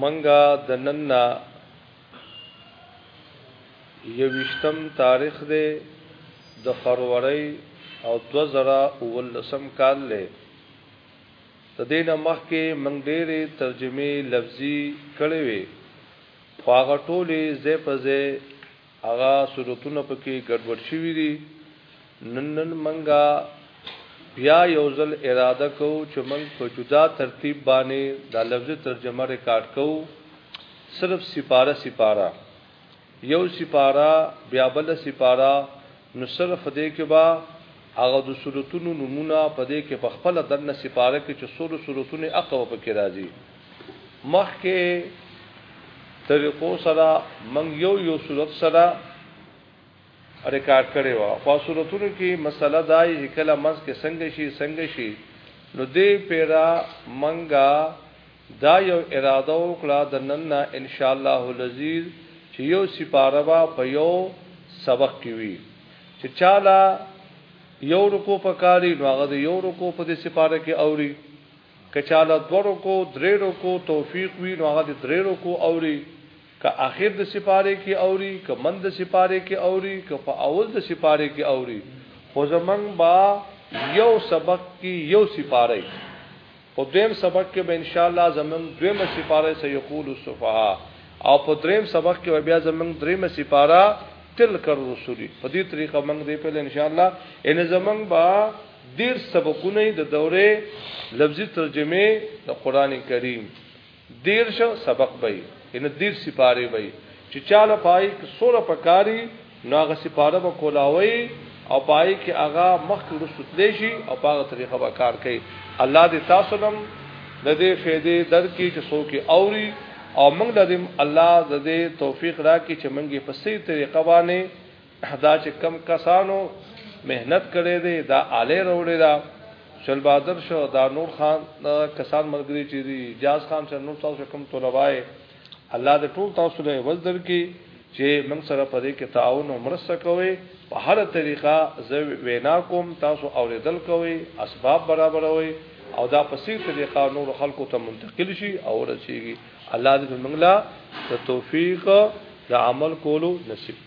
منګه د نننا یوشتم تاریخ دی د فروری او 2019 کال له د دینه مخکې منګ ډېری ترجمه لفظي کړې وي خو هغه ټولې زې په زې هغه صورتونه په کې ګډوډ شوي دي، نن نن منګه بیا یو ځل اراده کوو چې منګ په جدا ترتیب باندې دا لفظي ترجمه ریکارډ کوو، صرف سپاره سپاره، یو سپاره بیا بل سپاره، نو صرف دې کې به هغه د صورتونو نومونه په دې کې په خپله دننه سپاره کې چې څولو صورتونه اقوه په کې راځي. مخکې طریقو سره من یو یو صورت سره ریکارډ کړي وا خو صورتونو کې مسله دای چې کله منځ کې څنګه شي څنګه شي نو دې پیرا منګا دا یو اراده وکړه د نن نه ان شاء الله العزیز چې یو سپاره با په یو سبق کې وي چې چاله یو رکو پکاري نو هغه یو رکو په دې سپاره کې اوري که چا له دوه رکو، درې رکو، توفیق وي نو هغه د درې رکو اوري، که اخر د سپارې کې اوري، که منځ د سپارې کې اوري، که په اول د سپارې کې اوري، خو زمونږ به یو سبق کې یو سپاره وي، په دویم سبق کې به انشاالله زمونږ دویمه سپاره سیقول السفهاء او په دریم سبق کې به بیا زمونږ دریمه سپاره تلک الرسل وي، په دې طریقه مونږ دې پیل انشاالله، یعنې زمونږ به دیر سبقونه د دوره لفظي ترجمه د قران کریم دیر شو سبق به ان دیر سپاره به چې چاله پای سوره پکاري ناغه سپاره به کولاوي او پای کې هغه مخ کې رسوتلی شي او په هغه طریقه به کار کوي الله دې تاسو نم د دې فائدې درکې چې څوک اوري او موږ لرم الله د دې توفیق راکړي چې موږ په سي طریقه باندې دا چې کم کسانو مهنت کړی دی دا آله روړی دا شل بادر شو دا نور خان دا کسان ملګری چې دی جاز خان چې نور تاسو کوم طلبای الله دې ټول تاسو له وزدر کې چې موږ سره په دې کې تعاون او مرسته کوي په هر طریقه زه وینا کوم تاسو اوریدل کوي اسباب برابروي او دا په سیر طریقه نور خلکو ته منتقل شي او رسیږي الله دې موږ لا توفیق د عمل کولو نصیب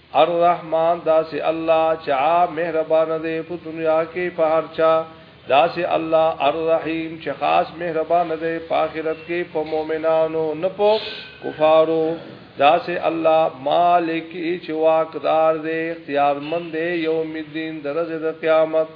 الرحمن داسې الله چې عا مهربان دی په دنیا کې په هر چا داسې الله الرحیم چې خاص مهربان دی په آخرت کې په مؤمنانو نه په کفارو داسې الله مالک چې واقدار دی اختیارمند دی یوم الدین درځه د قیامت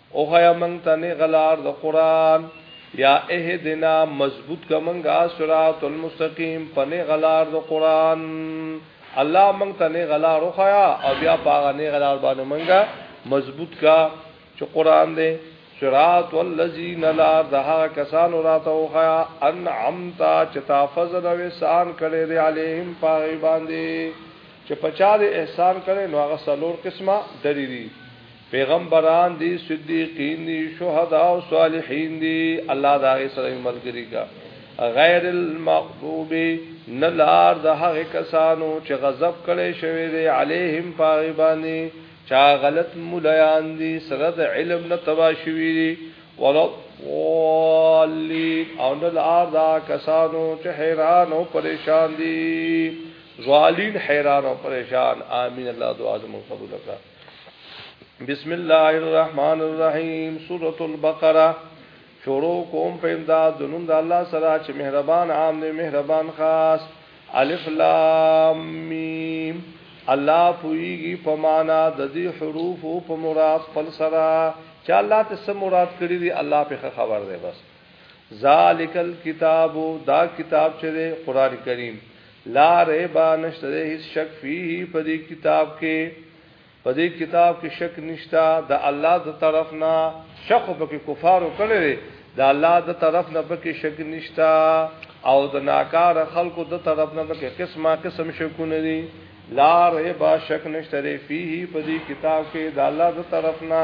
او خیا منگ تا نغلار دا قرآن یا اهدنا مضبوط کا منگا سرات المستقیم پا نغلار دا قرآن الله منگ تا نغلار او خیا او بیا پاغا نغلار بانو منگا مضبوط کا چو قرآن دے سرات والذین لار دا حقا کسان راتا او خیا انعمتا چتا فضل و احسان کرے دے علیہم پاغی باندے چه پچا دے احسان کرے نو آغا سلور قسمہ دری دی پیغمبران دی صدیقین دی شهدا او صالحین دی الله دا غي سره ملګری کا غیر المغضوب نلار د هغه کسانو چې غضب کړي شوی دی علیهم پاغبانی چا غلط مولایان دی سره د علم نه تبا شوی دی ولا ضالین او نلار دا کسانو چې حیران او پریشان دی ظالین حیران او پریشان امین الله دعا زموږ قبول کړه بسم الله الرحمن الرحیم سورۃ البقره شروع کوم په امداد د نوم د الله سره چې مهربان عام دی مهربان خاص الف لام میم الله پویږي په معنا د دې حروف او په مراد خپل سره چې الله ته سم مراد کړی دی الله په خبر دی بس ذالک الکتاب دا کتاب چې دی قران کریم لا ریبا نشته دی هیڅ شک فيه په دې کتاب کې په دې کتاب کې شک نشتا د الله د طرف نه شک په کې کفارو کړي د الله د طرف نه په کې شک نشتا او د ناکار خلکو د طرف نه په کې قسمه قسم شکونه دي لا ریبا شک نشته دی فيه په دې کتاب کې د الله د طرف نه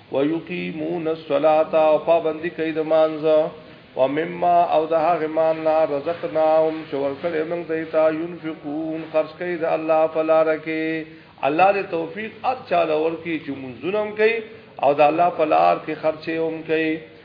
ويقيمون الصلاة او پابندي کوي د مانزه ومما او د هغه مال نه رزقناهم چې ورکړې موږ دیتا ينفقون خرج کوي د الله په لار کې الله دې توفیق ار چاله ورکی چې منځونم کوي او د الله په لار کې خرچې هم کوي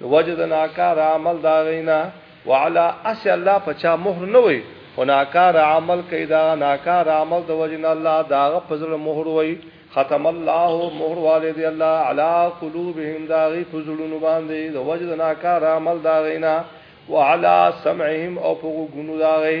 نو وجه د ناکار عمل د هغوی نه وعلی اسې الله په چا مهر نه وي خو ناکار عمل کوي د هغه ناکار عمل د وجې نه الله د هغه په زړه مهر وي ختم الله مهر والې دی الله علی قلوبهم د هغوی په زړونو باندې د وجه د ناکار عمل د هغوی نه وعلى سمعهم او په غوګونو داغي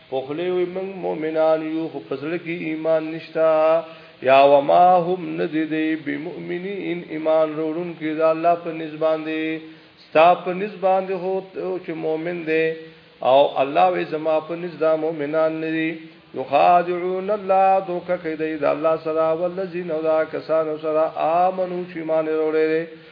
په خوله وي موږ مؤمنان یو خو په زړه کې ایمان نشتا یا وما هم ندی دی بمؤمنین ایمان وروړون کې دا الله په نسبان دی ستا په نسبان دی هو چې مؤمن دی او الله وې زما په نسبان مؤمنان ندي یخادعون الله دوک کیدای د الله سره ولذین او دا کسانو سره امنو چې ایمان وروړي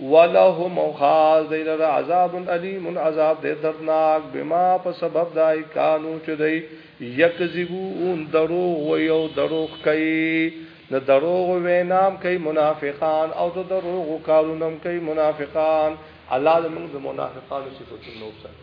ولهم او خاص دی لره عذاب الیم عذاب دی دردناک بما په سبب دای کانو چې دی یکذبون دروغ و یو دروغ کوي د دروغ وینام کوي منافقان او د دروغ کارونم کوي منافقان الله زموږ د منافقانو صفاتونه وساتي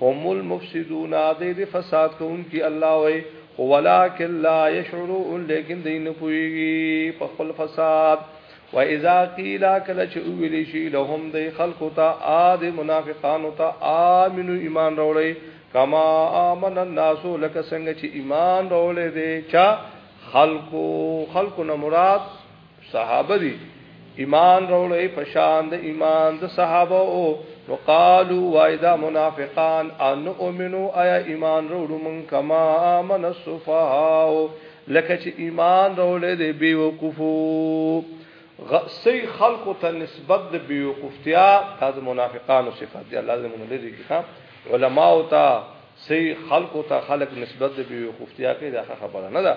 هم المفسدون دی دی فساد کوونکی الله وای خو ولکن لا یشعرون لیکن دی نه پویږي په خپل فساد و اذا قیل کله چې ویل شي لهم دی خلق ته عاد منافقان ته امنو ایمان راولي کما امن الناس لکه څنګه چې ایمان راولي دي چا خلقو خلقو نه مراد صحابه دي ایمان راوړی پشان د ایمان د صحابه او نو قالو وایدا منافقان ان امنو ایا ایمان راوړو من کما امن الصفاو لکه چې ایمان راوړل دی بی وقفو غسی خلق ته نسبت د بی وقفتیا د منافقانو صفات دی الله دې مونږ لري کې علماء او ته سی خلق ته خلق نسبت د بی وقفتیا کې دا خبره نه ده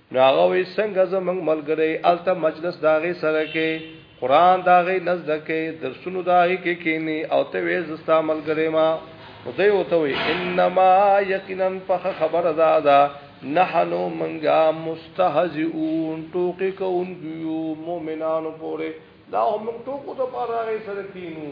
نو هغه وی څنګه زمنګ ملګری الته مجلس داغه سره کې قران داغه نزد کې درسونو داغه کې کینی او ته وې زستا ملګری ما نو دوی وته وی انما یقینا فخ خبر ادا دا نحنو منغا مستهزئون ټوکی کوونکو مؤمنانو پوره دا هم ټوکو ته پاره غي سره کینو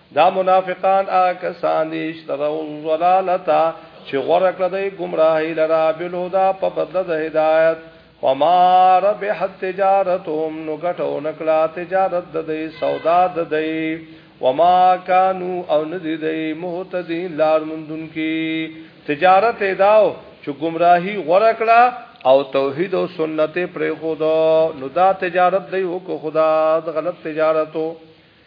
دا منافقان هغه کسان دي چې تر ضلالتا چې غوړه کړه د گمراهی لرا بل هدا په بدل د هدایت وما ربحت تجارتهم نو ګټو نکړه تجارت د دې سودا د دې وما كانوا او ندی دې مهتدین لار مندون کی تجارت اداو چې گمراهی غوړه کړه او توحید او سنت پر خدا نو دا تجارت دی وک خدا غلط تجارتو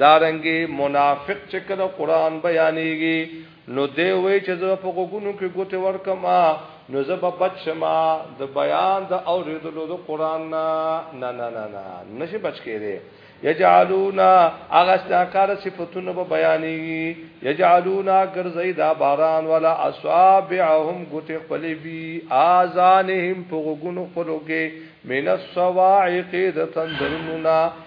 دارنګه منافق چې کله قران بیانېږي نو دی وای چې زه په غوګونو کې ګوتې ورکم نو زه به بچ شما د بیان د اوریدلو د قران نه نه نه نه نه نشي بچ کېږي یجعلونا اغستاکار صفاتونه به بیانېږي یجعلونا ګرځي دا باران ولا اصابعهم ګوتې خپل بي اذانهم په غوګونو خپلو کې من الصواعق د تندرونو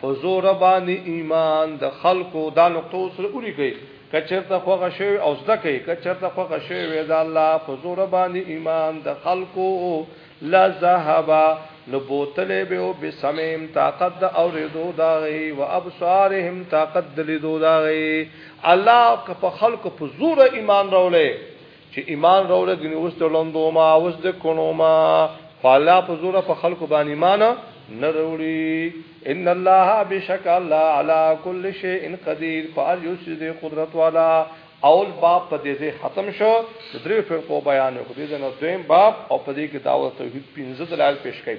په زوره باندې ایمان د خلکو دا نقطه سره ولیکئ که چرته خوغه شوی او زده کوي که چرته خوغه شوی وې دا الله په زور باندې ایمان د خلکو لا ذهبا نو بوتلې به او بسمیم طاقت د اوریدو دا غي او ابصارهم طاقت د لیدو دا غي الله که په خلکو په زور ایمان راولې چې ایمان راوړل غني اوس تلندو ما اوس د کونو ما فالا په زور په خلکو باندې ایمان نه وروړي ان الله بشک الله على كل شيء قدير فار يسد قدرت والا اول باب په دې ځای ختم شو درې فرقو بیان کو دې نه دویم باب او په دې کې دعوت توحید 15 دلایل پیش کړي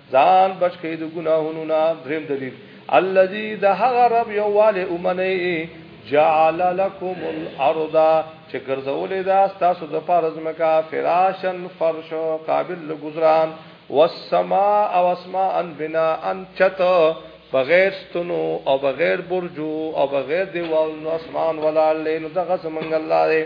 ځان بچ کړئ د ګناهونو نه دریم دلیل الذي دهغه رب یو والي امنه جعل لكم الارض چې ګرځولې دا تاسو د پارز مکا فراشن فرش قابل لګزران والسماء او اسماء بنا ان چت بغیر ستنو او بغیر برجو او بغیر دیوالونو اسمان ولا لین دغه سمنګ الله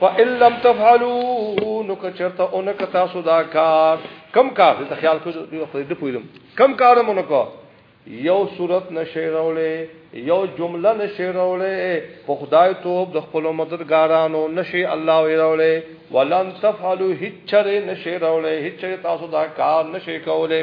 فإن لم تفعلوا نو که چرته اونک تاسو دا کار کم کار ته خیال کو دې پویلم کم کار مونږ کو یو صورت نشي راولې یو جمله نشي راولې په خدای توب د خپل مددګارانو نشي الله وی راولې ولن تفعلوا هیڅ چره نشي راولې هیڅ چره تاسو دا کار نشي کولې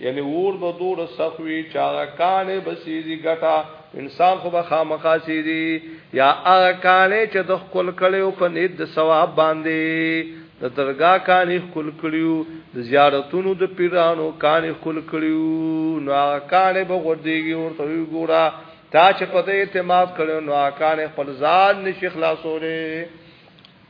یعنی اور به دور سخوی چاغه کانه بسیزی ګټه انسان خو به خامخا سیزی یا هغه کانه چې د خپل کړو په نیت د ثواب باندې د درگاه کانه خپل کړیو د زیارتونو د پیرانو کانه خپل کړیو نو هغه کانه به غردیږي او ته ګورا تا چې په دې اعتماد کړو نو هغه کانه خپل ځان نشي خلاصوله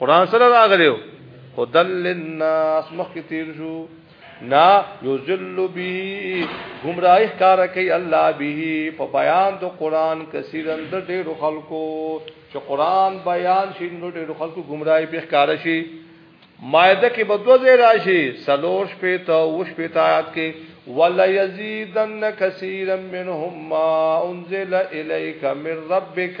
قران سره راغلیو هدل للناس مخک تیر شو نا یذل بی گمراهی کار کوي الله به په بیان د قران کثیرن د ډیرو خلکو چې قران بیان شي نو ډیرو خلکو گمراهی په کار شي مائده کې بدو ځای راشي سلور شپې ته وش په تایات کې ولا یزیدن کثیرا منهم ما انزل الیک من ربک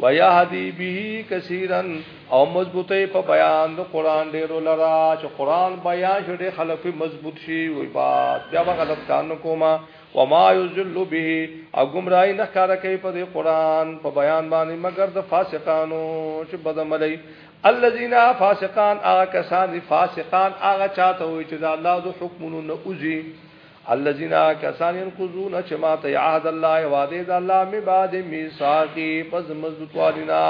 ويهدي به كثيرا او مضبوطه په بیان د قران ډیر لرا چې قران بیان شډه خلک مضبوط شي وي بعد بیا غلط کار کوما وما يذل به او گمراهي نه کار کوي په قران په بیان باندې مگر د فاسقانو چې بدعملي الذين فاسقان هغه کسان فاسقان هغه چاته وي چې د الله د حکمونو نه اوزي الذين كسان ينقضون چې ماته عهد الله وعده د الله می بعد میثاقی پس مضبوطوالینا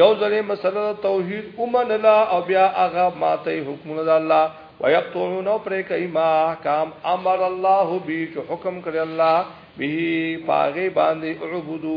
یو ځلې مسله توحید اومن لا او بیا هغه ماته حکمونه د الله ويقطعون او پرې کوي ما احکام امر الله به چې حکم کړی الله به پاغه باندې عبودو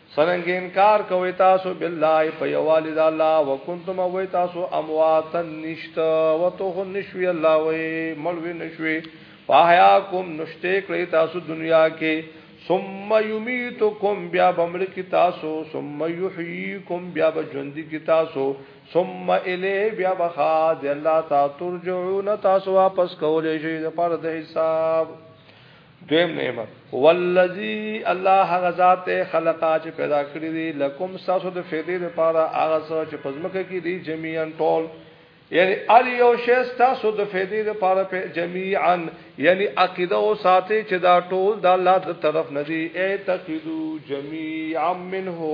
سرنګ انکار کوي تاسو بالله په یوالد الله وکنتم وای تاسو اموات نشت وتوه نشوي الله وای ملوي نشوي پایا کوم نشته کړی تاسو دنیا کې ثم یمیتکم بیا بمړ کی تاسو ثم یحییکم بیا بجوند کی تاسو ثم الی بیا بخاد الله تا ترجعون تاسو واپس کولې شي د پر د حساب دویم نعمت والذی الله هغه ذات خلقا چې پیدا کړی دی لکم ساسو د فیدې لپاره هغه څه چې پزمکه کې دی جميعا ټول یعنی ار یو شی تاسو د فیدې لپاره په جميعا یعنی عقیده او ساتي چې دا ټول د الله تر طرف نه دی اعتقدو جميعا منه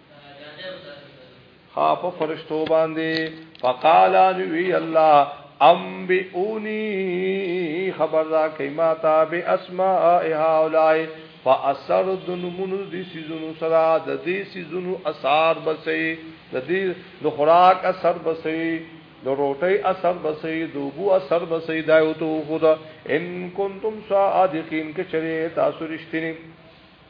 ها په فرشتو باندې فقال نبی الله ام بیونی خبر را کما تا به اسماء هؤلاء فاثر دنمون دي سيزونو سرا د دې سيزونو اثر بسي د دې د خوراک اثر بسي د روټي اثر بسي د وبو اثر بسي دایو تو خدا ان کنتم صادقین کچره تاسو رښتینی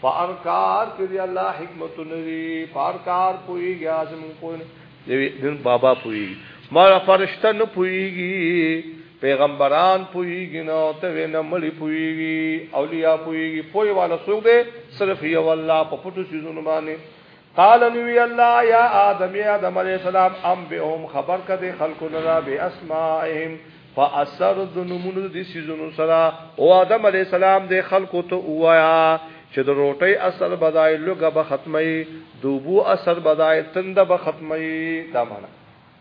په هر کار کې دی الله حکمتونه دي په هر کار پوهیږي اعظم پوهیږي دین بابا پوي ما فرشته نه پويږي پیغمبران پويږي نو ته نه ملي پويږي اولیاء پويږي پوي والا څوک دی صرف یو الله په پټو سيزونو باندې قال نبی الله یا آدم یا آدم علیہ السلام ام بهم خبر کده خلق لرا به اسماءهم فاثر ذنمون دي سيزونو سرا او آدم علیہ السلام دے خلق تو اوایا چې د روټي اثر بدای لګه به ختمي دوبو اثر بدای تند به ختمي دا معنا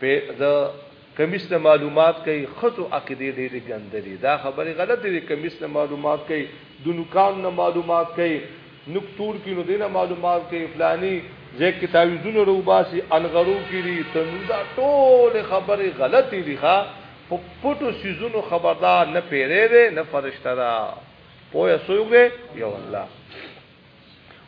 پۀ د کميس نه معلومات کوي ښځو عقيدې ډېرې ګندې دي دا خبرې غلطې دي کميس نه معلومات کوي دنوکانو نه معلومات کوي نوک تور کړي نو دې نه معلومات کوي فلاني ځای کې تعويذونه روباسي انغرو کې دي تنور دا ټولې خبرې غلطې دي ښا په پټو سيزونو خبردار نه پيرې دی نه فرشته ده پوهه څوک دی یو الله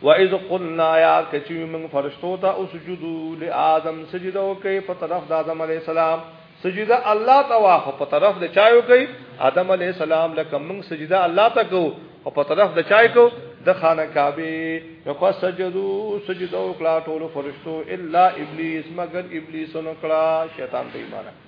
واذ قلنا یا کچوی من فرشتو ته او سجدو لآدم سجده وکي په طرف د آدم علی السلام سجده الله ته واخ په طرف د چایو کوي آدم علی السلام لکه من سجده الله ته کو او په طرف د چای کو د خانه کعبه نو کو سجدو سجده وکړه ټول فرشتو الا ابلیس مگر ابلیس نو کړه شیطان بې ایمانه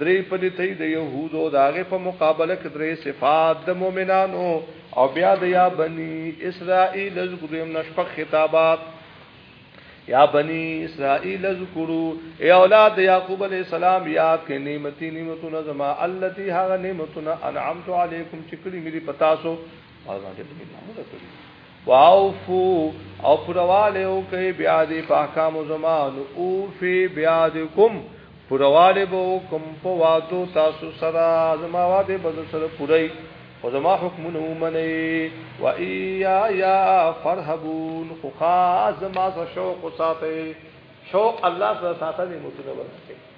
درې پلیتۍ د يهودو د هغې په مقابله کې درې صفات د مؤمنانو او بیا د یا بنی اسرائیل ذکریم نشپخ خطابات یا بنی اسرائیل ذکرو ای اولاد یعقوب علیہ السلام یاد کې نعمتي نعمتونه زما التی هغه نعمتونه انعمت علیکم چې کړی مې پتا سو هغه دې په نعمت کړی واوفو او پرواله او کې بیا دې په احکام زما نو اوفي بیا دې کوم پوروالی به وکم په وعدو تاسو سره زما وعده به در سره پوره وي خو زما حکمونه ومنئ و ايايا فرهبون خو خاص زما سره شوق وساتئ شوق الله سره ساتنې متونه ورکړي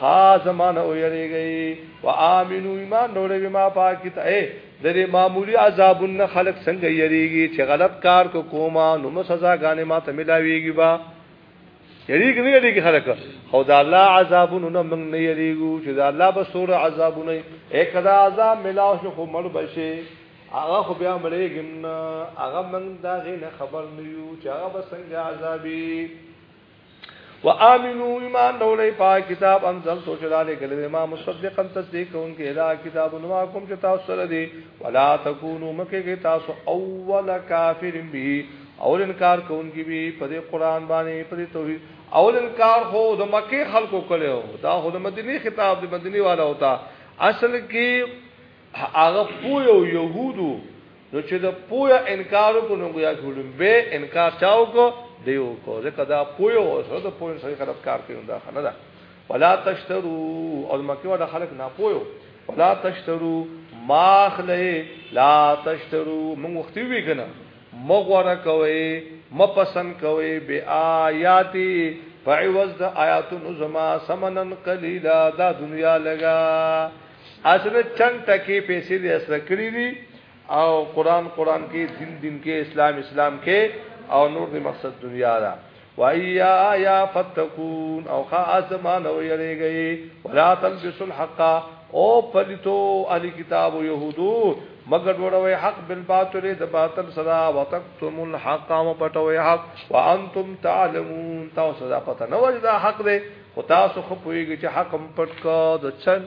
خاص زمانه ویریږي و امنو ایمان نورې به ما پاکي ته اے د دې معمولی عذابونه خلق څنګه یریږي چې غلط کار کو کوما نو سزا غانې ما ته ملاويږي با یریګ نه یریګ خلک خو دا الله عذابونو نه موږ نه یریګو چې دا الله به سور عذابونه یک دا عذاب ملاو شو خو مړ بشي هغه خو بیا مړېږم نه هغه موږ دا غي نه خبر نه یو چې هغه به څنګه عذابي وآمنو ایمان ډولې پا کتاب انزل تو چلاله ګلې ما مصدقا تصدیق کوونکې دا کتاب نو کوم چې تاسو سره دی ولا تکونو مکه کې تاسو اول کافر به اول انکار کوونکي وي په دې قران باندې په دې توحید اول انکار خو د مکه خلکو کړو دا خو د مدینه خطاب د مدینه والا وتا اصل کې هغه پویو يهودو نو چې د پویا انکار کو نو بیا ټولم به انکار چاو کو دیو کو ځکه دا پویو او سره د پوین سره خلک کار کوي دا خنه ده ولا تشترو او مکه والا خلک نه پویو ولا تشترو ماخله لا تشترو موږ وختي وی کنه مه غوره کوئ، مه پسند کوئ، بآیاتي، په عوض د آیاتونو زما، ثمنا قلیلا، دا دنیا لږه. اسره چند ټکې پیسې دې اسره کړې دي او قرآن قرآن کې، دین دین کې، اسلام اسلام کې او نور دې مقصد دنیا ده. وایایا فتقون او خاص مانو یریږي ولا تلبسوا الحق او پلیتو اهل کتاب او يهودو مگر وروي حق بالباطل د باطل سره وتقتم الحق او پټوي حق وانتم تعلمون تاسو دا پته نه وځي دا حق دی خو تاسو خو پويږي چې حق هم پټ کا د چن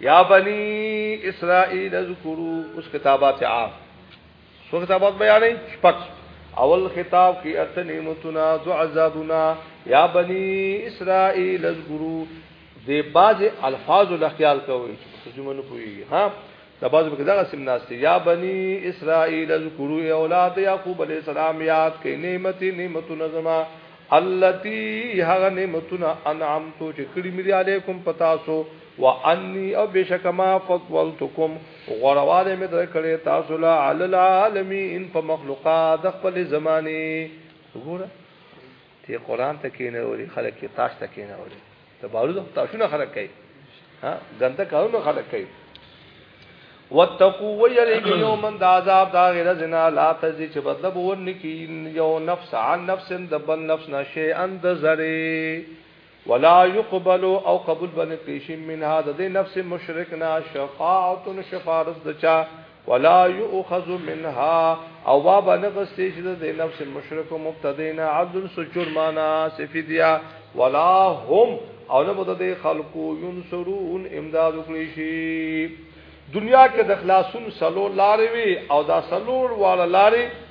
یا بنی اسرائیل اذکرو اس کتابات عام سو کتابات بیانی شپک اول خطاب کی ات نعمتنا دو عذابنا یا بنی اسرائیل اذکرو دی باز الفاظ لخیال کوئی ترجمه نه کوئی ها دا باز به دا سم ناشته یا بنی اسرائیل اذکرو اولاد یعقوب علیہ السلام یاد کئ نعمت نعمت نظما التي هغه نعمتنا انعمتو چې کړی مې علیکم پتا سو وأني او بېشکه ما فضلتکم غوروالی مې درکړی تاسو له علی العالمین په مخلوقات د خپل زمانه وګوره ته قران ته کې نه وري خلک کې تاش ته کې نه وري ته بارود تاشونه خلک کوي ها ګنده کارونه خلک کوي واتقوا ويرجو يوما د عذاب دا غیر زنا لا تزي چې بدل بور نکی یو نفس عن نفس د بل نفس نشه اند زری ولا يقبل او قبول بن کیش منها د دې نفس مشرکنا شفاعت شفارس دچا ولا يؤخذ منها او وا بنغستی چې د دې نفس مشرک او مبتدینا عدل سجور معنا سفیدیا ولا هم او نه بده دې خلقو ينصرون امداد وکړي شي دنیا کې د خلاصون سلو لارې وي او دا سلور واړه لارې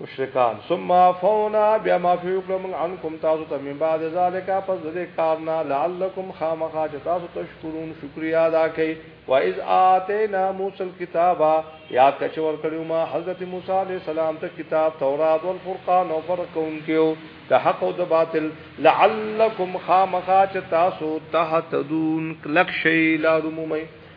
مشرکان ثم عفونا بیا معافی وکړو موږ عنکم تاسو ته من بعد ذالک پس د دې کار نه لعلکم خامخا چې تاسو تشکرون شکریا ادا کړئ و اذ اتینا موسی الكتاب یاد کړئ چې ورکړیو ما حضرت موسی علیه السلام ته کتاب تورات او فرقان او فرق کوونکیو د حق او د باطل لعلکم خامخا چې تاسو تهتدون کلک شی لارو مومئ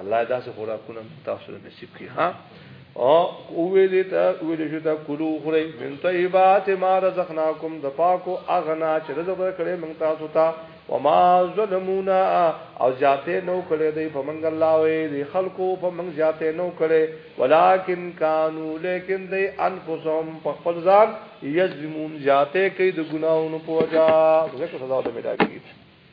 الله داسې خوراکونه تاسو له نصیب کړي ها او ویلې ته ویلې شو دا کلو خوري من طیبات ما رزقناکم د پاکو اغنا چې رزق کړې موږ تاسو ته وما ظلمونا او زیاته نو کړې دی په منګ الله وې دی خلکو په منګ زیاته نو کړې ولکن کانو لیکن دی انفسهم په خپل ځان یظلمون زیاته کوي د ګناونو پوجا ځکه سزا ته ملاوي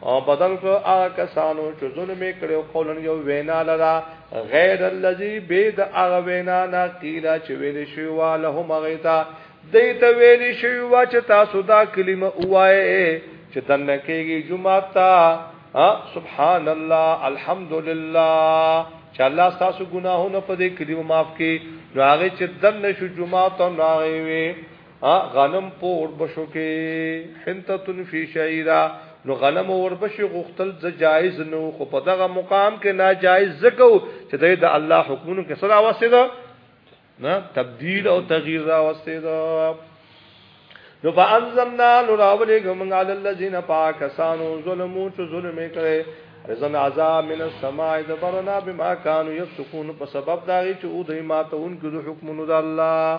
او بدل کو هغه کسانو چې ظلم کړو قولن یو وینا لرا غیر الذی بيد هغه وینا نا قیلا چې ویل شو والهم غیتا دیت ویل شو وا چې تاسو دا کلمه وایې چې دنه کېږي جمعه تا سبحان الله الحمدلله چې الله تاسو ګناهونه په دې کلمه معاف کړي نو هغه چې دنه شو جمعه ته ناغي وي ا غنم په اوربشو کې حنتتن فی شعیرا نو غنم او اوربشو غختل ز جایز نو خو په دغه مقام کې ناجایز زکو چې د الله حکمونو کې سره واسه ده نه تبديل او تغییر را واسه ده نو فانزمنا نو راولې ګمنګ علی الذین پاکسانو ظلمو چې ظلم کړي رزن عذاب من السماء دبرنا بما كانوا يفسقون په سبب دا چې او دای ماتون کې حکم نو د الله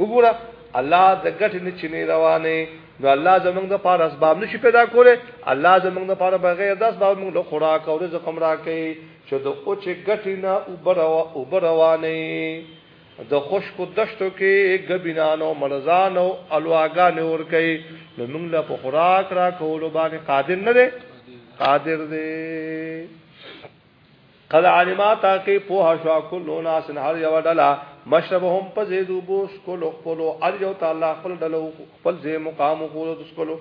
وګوره الله د ګټې نه چینه روانه نو الله زمونږ د پاره اسباب نشي پیدا کوله الله زمونږ د پاره بغیر د اسباب موږ له خوراک او رزق هم راکړي چې د او چې ګټې نه او بروانه د خشکو دشتو کې غبینانو مرزانو الواغان ور کوي نو موږ له په خوراک را کولو باندې قادر نه دي قادر دي قد علما تاکي پوها شو کل ناس هر یو ډلا مشربهم پزیدو بوس کول خپل ار یو تعالی خپل ډلو خپل زی مقام خو د سکلو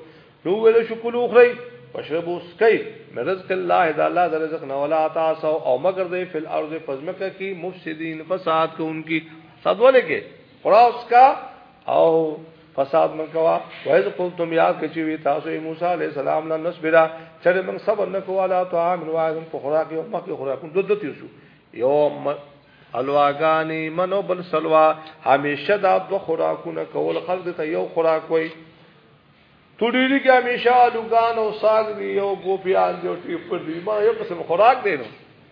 نو ویل شو کلو خری مشربو سکي من رزق الله د الله د رزق نه ولا تاسو او مگر دی فل ارض پزمکه کی مفسدین فساد کوونکی صدونه کې خلاص کا او فساد من کوا وایز قلتم یاد کچی وی تاسو موسی علی السلام لا نصبرا چر من صبر نکوا لا طعام واعظم په خوراک یو مکه خوراک دود دتی شو یوم الواغانی منو بل سلوا همیشه دا دو خوراکونه کول خلق ته یو خوراک وای تډیری کې همیشه لوګان او ساګ دی یو ګوپیان دی او ټیپر دی ما یو قسم خوراک دی نو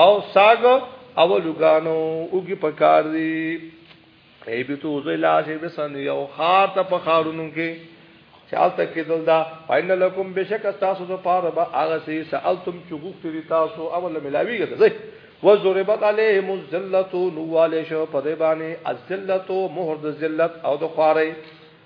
او ساګ او لګانو اوګي پکار دي ای به تو زه لا شي بسن یو خار ته په خارونو کې چال تک کېدل دا پاین لکم بشک تاسو ته پاره به هغه سي سالتم چې غوښتي تاسو او له ملاوي ګرځي و ضربت عليهم الذلت نو والي شو په دې باندې الذلت مهر د ذلت او د خواري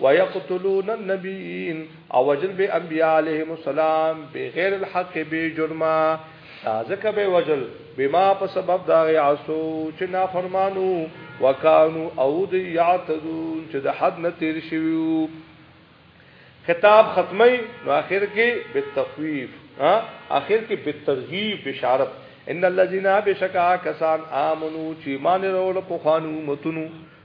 ويقتلون النبيين او وجل به انبياء عليهم السلام بغیر الحق به جرما ځکه به وجل بما په سبب دا عصو چې نافرمانو وکانو او د یعتدون چې د حد نه تیر شویو خطاب ختمي نو اخر کې بالتخفيف ها اخر کې بالترغيب بشارت ان الذين بشکا کسان امنو چې مان وروړ په خوانو متونو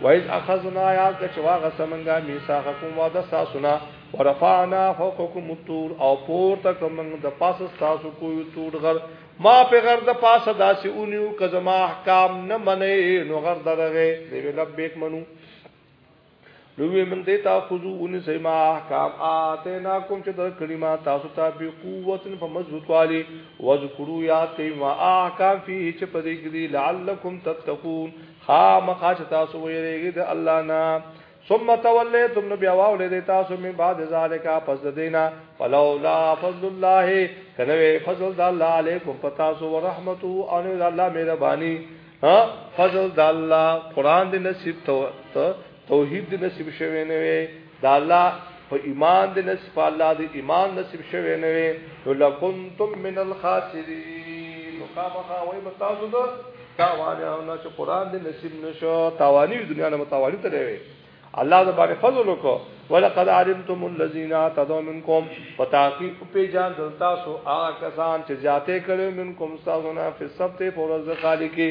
وایز اخذنا یاد کړه چې واغسته منګه میثاقکم وعده تاسو نه ورفعنا فوقکم الطور او پور تک من د پاسه تاسو کوی تور غر ما په غر د پاسه داسې اونیو که زما احکام نه منې نو غر درغه دی لبیک منو نو وی من دې تا خذو ان سما احکام اتینا کوم چې در کلمه تاسو ته به قوت په مضبوط والی وذکروا یا تی ما احکام فيه چې پدې کې لعلکم تتقون خامخا چې تاسو ویریږئ د الله نه ثم تولیتم نو بیا واولې د تاسو من بعد ذالک پس د دینا فلولا فضل الله کنه فضل د الله علیکم پتا سو ورحمتو او د الله مهرباني ها فضل د الله قران دې نصیب تو توحید دې نصیب شوی نه وي دا الله په ایمان دې نصیب په الله دې ایمان نصیب شوی نه وي لکنتم من الخاسرین خامخا وای به تاسو دا تاوانونه چې قران دې نصیب نشو تاوانی دنیا نه متاوانی ته دی الله د باندې فضل وکړو ولقد علمتم الذين اعتدوا منكم فتاقي په جان دلتا سو آ کسان چې زیاته کړو منکم سازونه فسبته پورز خالقي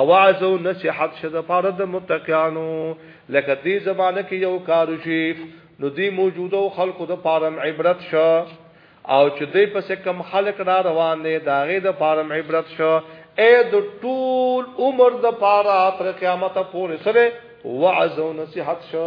اواز او نصيحت شه د پاره د متقینانو لکه دې زمانه کې یو کار شي نو دې موجوده خلکو د پاره عبرت شه او چې دې پس کم خلک را روان دي داغه د پاره عبرت شه اې د ټول عمر د پاره تر قیامت پورې سره وعظ او نصيحت شه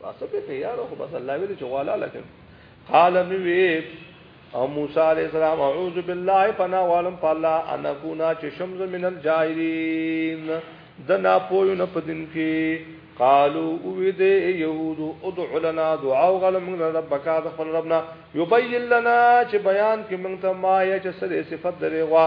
واسه به تیار خو بس الله ویل چې والا لکه قال می وی او موسی علی السلام اعوذ بالله پنا والم پالا ان کونا چې شمز من الجاهلین د نا پوی نه پدین کې قالو او دې يهود ادع لنا دعا غلم ربک از خپل ربنا یبین لنا چې بیان کې موږ ته ما یا چې سره صفت درې غوا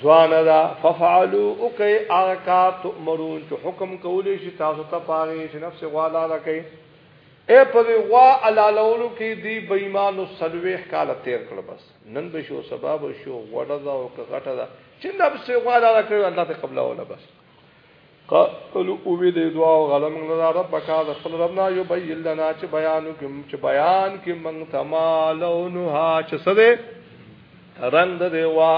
زوان دا ففعلوا اوکي هغه کار تؤمرون چې حکم کولی شي تاسو ته پاره چې نفس غوالا لکې اے په غوا علالولو کې دی بېمانو سلويخ کال تیر کړ بس نن به شو سبب شو غړدا او کټه دا چې نفس غوالا لکې الله ته قبل ولا بس قالو او وی دی دعا او غلم لرا رب کا د خپل رب نه یو بیل لنا چې بیان کوم چې بیان کې من تمالونها چې سره رند دی وا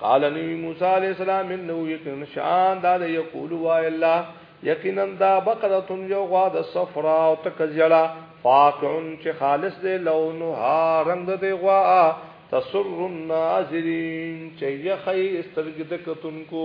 قال نبی موسی علیہ السلام انه یقین شان دا یقول وا الله یقینا دا بقره یو غوا د صفرا او تکجلا فاقعن چې خالص دی لونها رند دی غوا تسر الناظرین چې یخی استرګدکتن کو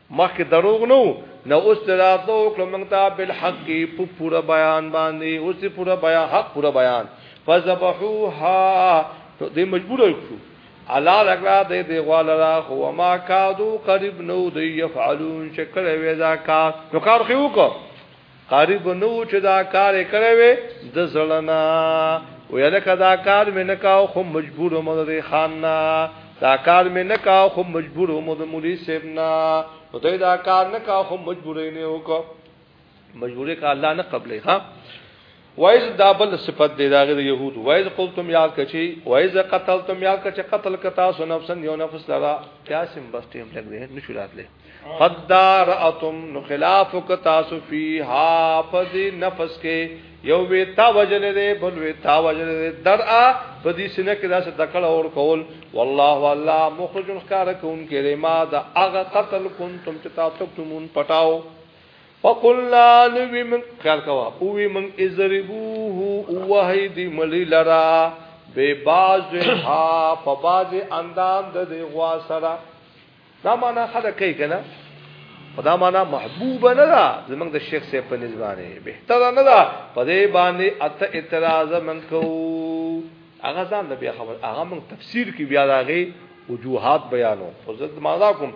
مخکې دروغ نو نو اوس ته راتلو وکړو موږ ته بالحق په پوره بیان باندې اوس ته پوره بیان حق پوره بیان فذبحوها نو دې مجبور شو الله لکړه دې دې غوالرا هو ما کادو قریب نو دې يفعلون شکر وې دا کار نو کار خو وکړو قاری به نه و چې دا کار یې کړی وي د زړه نه ویل کدا کار مې نه کاو خو مجبور مو د خان نه دا کار مې نه کاو خو مجبور مو د مولوی صاحب نه نو ته دا کار نه کاو خو مجبورې نه وکړه مجبورې کا الله نه قبلې ها وایز دابل صفت دی داغه د يهود وایز قلتم یاد کچی وایز قتلتم یاد کچی قتل کتا سو نفسن یو نفس لرا قیاسم بس ټیم لګ دی نشو راتله فدار اتم نو خلاف کتا سو فی ها فذ نفس کې یو وی تا وجل دی بل وی تا وجل دی درا فدی سینه کې داسه دکړه اور کول والله والله مخرج خار کون کې ما دا اغه قتل کنتم چتا تکتمون پټاو فقلنا نوی من خیال کوا اوی من ازربوه اوهی دی ملی لرا بے باز ها پا باز اندام دا دی غوا سرا دا مانا خلق کئی کنا خدا مانا محبوب نه دا زمنګ د شیخ صاحب په نسبانه بهتر نه دا په دې باندې ات اعتراض من کو هغه ځان بیا خبر هغه من تفسیر کې بیا راغی وجوهات بیانو خو زه معنا کوم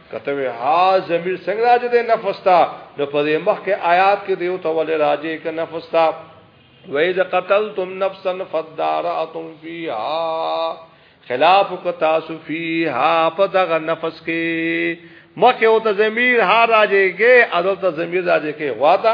کته وی ها ضمیر څنګه راځي د نفس تا نو په دې مخ کې آیات کې دیو ته ول راځي ک نفس تا وای ز قتلتم نفسا فدارتم فیها خلاف کتا سفیها په دغه نفس کې مخه او ته ضمیر ها راځيږي اذل ته ضمیر راځيږي غواته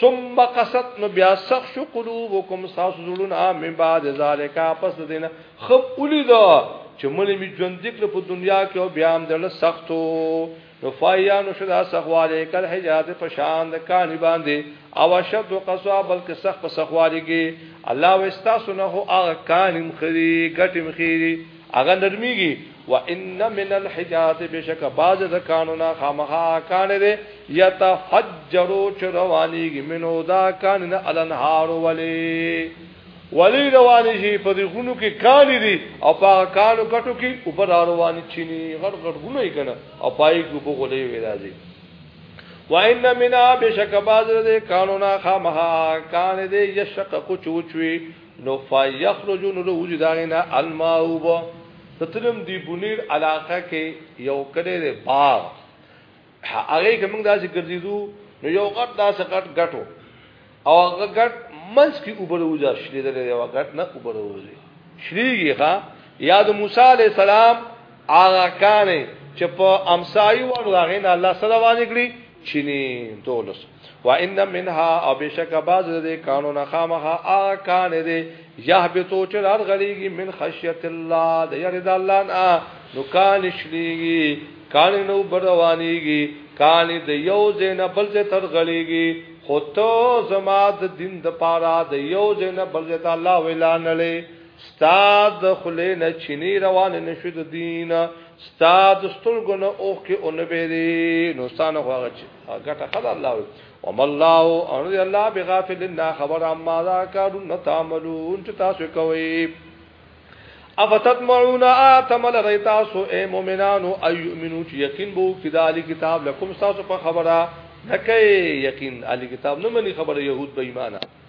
ثم قصد نو بیا سخ شو قلوبکم ساس زړونه من بعد ذالک پس دینه خب اولی دا چې مونږ می ژوند دکړه په دنیا کې او بیا هم دل سختو نو فایانو شدا سخواله کل حجات پشان د کانی باندې او شد قصوا بلکې سخت په سخوالېږي الله واستاسو نه هو هغه کانم خري ګټم خيري هغه نرمیږي وان من الحجات بشک باز د قانونا خامخا کان دې یتفجرو چروانیږي منو دا کان نه الانهار ولی ولی رواني شي په دې خونو کې کان دي او په کانو کټو کې اوپر رواني چيني غړ غړ غونه یې کنه او پای کې په غولې وی راځي وان منا بشک باز دې قانونا خامها کان دې یشق کوچوچوي نو فیخرج نو له وجود غینا الماوب تتلم دی بنیر علاقه کې یو کړي دی باغ هغه کې موږ داسې ګرځیدو نو یو غټ داسې غټ غټو او هغه غټ منځ کې اوبره وځه شلې درې یو غټ نه اوبره وځي شلېږي ها یاد موسی علی السلام هغه کانه چې په امسایو ورغه نه الله سره باندې کړی چینی دولس و ان منها او بشک باز دې کانو نه خامخه آ کان دې یهبتو چې لار غړيږي من خشیت الله د یری د الله نه نو کان شلیږي کان نو بروانیږي کان د یو زین بل ز تر غړيږي خو ته زما د دین د پاره د یو زین بل ز ته الله ویلانلې استاد د خلې نه چینی روان نه شو د دین استاد سترګو نه اوخ کې اون بیری نو ستانه هغه چې ګټه خدای الله وي وم الله ان الله بغافل نه خبر اما ذا کارون تعملون چې تاسو کوي افتتمعون اتمل ریتاسو اے مومنانو ایؤمنو چې یقین بو کدالی کتاب لکم تاسو په خبره نکي یقین علی کتاب نه مني خبره يهود بې ایمانه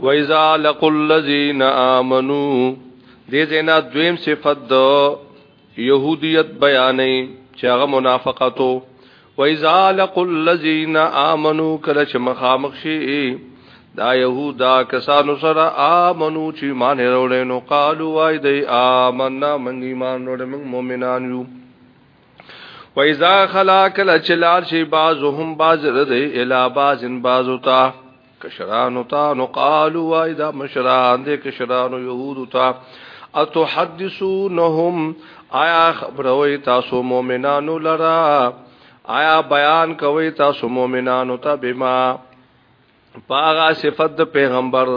وَإِذَا لَقُوا الَّذِينَ آمَنُوا دې زینا دویم صفت دو یهودیت بیانې چې هغه منافقتو و اذا لقوا الذين امنوا کله چې مخامخ شي دا يهودا کسانو سره امنو چې مان وروړي نو قالو وای دی آمنا من ایمان وروړي موږ مؤمنان یو و اذا خلا کله چې لار شي بعضهم بعض رده الی بعضن بعضو ته کشرانو تا نو قالو وای دا مشران دې کشرانو يهودو تا اتحدثونهم آیا خبروي تاسو مؤمنانو لرا آیا بیان کوي تاسو مؤمنانو ته بما پاغا صفت پیغمبر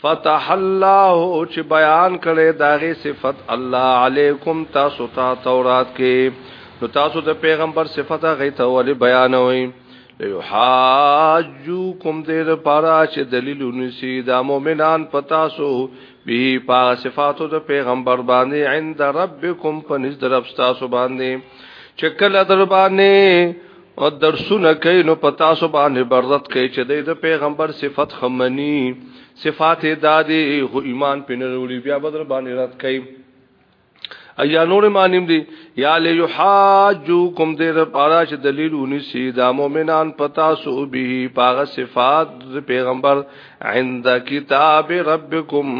فتح الله چې بیان کړي داغه صفت الله علیکم تاسو ته تورات کې نو تاسو د پیغمبر صفته غي ته ولې بیانوي یحاجوکم دې د پاره چې دلیل ونسی دا مؤمنان پتا سو به پا صفاتو د پیغمبر باندې عند ربکم پنځ درب تاسو باندې چې کله در باندې او درسونه کوي نو پتا سو باندې برزت کوي چې د پیغمبر صفت خمنی صفات دادی خو ایمان پینې وروړي بیا بدر باندې رات کوي ایا نور مانیم دی یا لیحاجوکم دې د پاره چې دلیل ونیسی دا مؤمنان پتا سو به پاغه صفات پیغمبر عند کتاب ربکم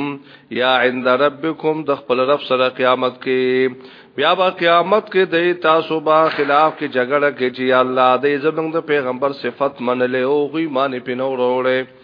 یا عند ربکم د خپل رب سره قیامت کې بیا با قیامت کې د تاسو با خلاف کې جګړه کې چې الله دې زمنګ د پیغمبر صفت منلې او غي مان پینو وروړي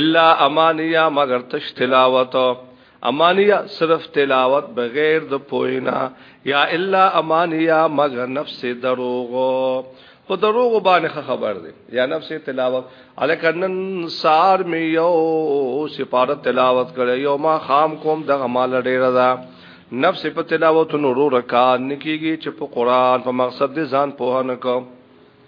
الا امانیا مگر تش تلاوت امانیا صرف تلاوت بغیر د پوینا یا الا امانیا مگر نفس دروغ په دروغ باندې خبر دی یا نفس تلاوت الکنن سار می یو سپاره تلاوت کړي یو ما خام کوم دغه مال ډیر ده نفس په تلاوت نورو رکان نکیږي چې په قران په مقصد دي ځان په هنه کوم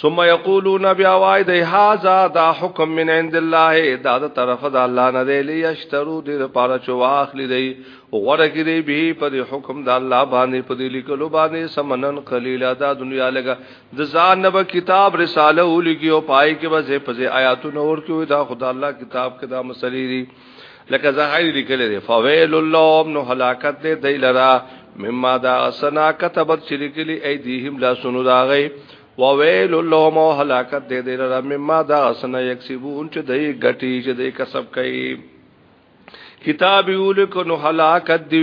ثم یقولون بیا وای دی هاذا دا حکم من عند الله دا د طرف د الله نه دی لیشترو د لپاره چې واخلي دی غره کې دی به پر حکم د الله باندې په دې لیکلو باندې سمنن قلیلا دا دنیا لګه د ځان نه کتاب رساله ولګي او پای کې به زه په آیاتو نور کې دا خدای الله کتاب کې دا مسلې دي لکه زهایر لیکل دي فویل اللهم نو هلاکت دې دی لرا مما دا سنا كتبت شرکلی ایدیهم لا سنو داغی وویل اللهم هلاکت دې دی لرا مما دا سنا یکسبون چې دی غټی چې دی کسب کوي کتاب یولک نو هلاکت دی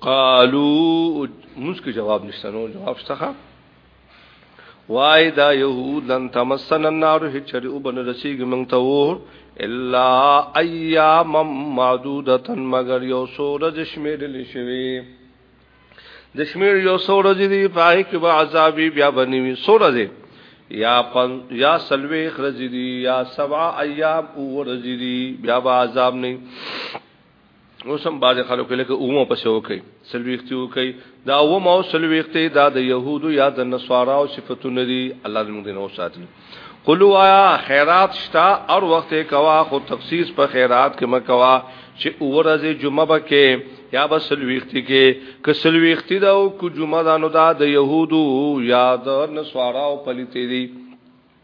قالو مسک جواب نشته نو جواب شته وای دا يهود لن تمسن النار هچری وبن رسیږي مونږ ته ور الا ايام معدوده مگر یو سورج شمیرل شوی د شمیر یو سورج دی پای کې به عذاب بیا بنی وی سورج یا پن یا سلوی خرج دی یا سبع ایام او ورځ دی بیا به عذاب نه اوس هم بعض خلکو کې لکه اومه پسې وکي سلويختي وکي دا اومه او سلويختي دا د يهودو یا د نصارا او صفاتونه دي الله دې موږ نو ساتي قلو آیا خیرات شتا اور وخت کوا خو تخصیص په خیرات کې مکوا چې اورځي جمعه بکې یا بس سلويختي کې ک سلويختي دا او کو جمعه دا نو دا د يهودو یا د نصارا او پليتي دي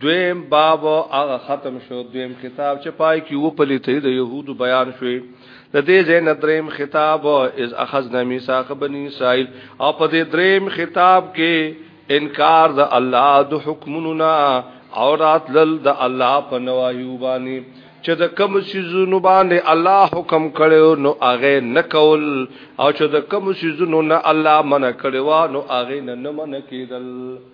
دویم باب هغه ختم شو دویم خطاب چې پای کې و په لته د يهودو بیان شوې د دې زین دریم خطاب از اخذنا میثاق بنی اسرائیل او په دې دریم خطاب کې انکار د الله د حکمونو نه او راتلل د الله په نواهیو باندې چې د کم سيزونو باندې الله حکم کړو نو هغه نه کول او چې د کم سيزونو نه الله منع کړو نو هغه نه نه منع کېدل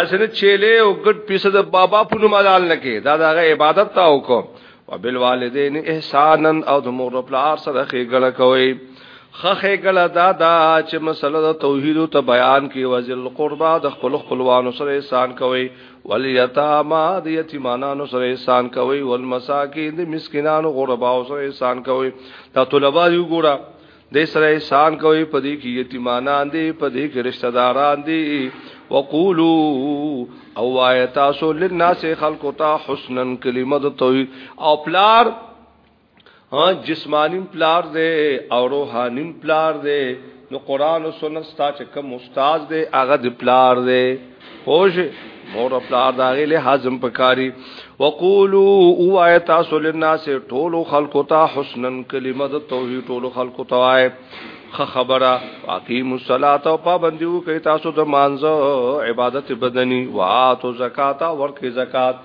اسنه چيله او ګډ پیسه د بابا په نوم حلال نه کې دا دغه عبادت تا وکړو وبالوالدین احسانا او د مور خپل ار سره خېګړه کوي خخه ګلا دا دا چې مسله د توحید او ته بیان کې وزل قربا د خپل خپلوانو سره احسان کوي ولیتاما د یتیمانو سره احسان کوي والمساکین د مسکینانو غربا سره احسان کوي دا طلبه یو ګورا د سره احسان کوي په دې کې یتیمانان دي په دې کې رشتہ داران دي وقولو او آیتا سو للناس خلق تا حسنا کلمه د توي او پلار جسمانی پلار دی او روحانی پلار دی نو قران او سنت ستا چې کوم استاد دی هغه د پلار دی پوج مور خپل داغه له حزم پکاري وقولو او آیت تاسو لناس ټولو خلقو ته حسنن کلمه د توحید ټولو خلقو ته آئے خ خبره اقیم الصلاۃ او پابندیو کوي تاسو د مانزه عبادت بدنی واتو زکات او ورکه زکات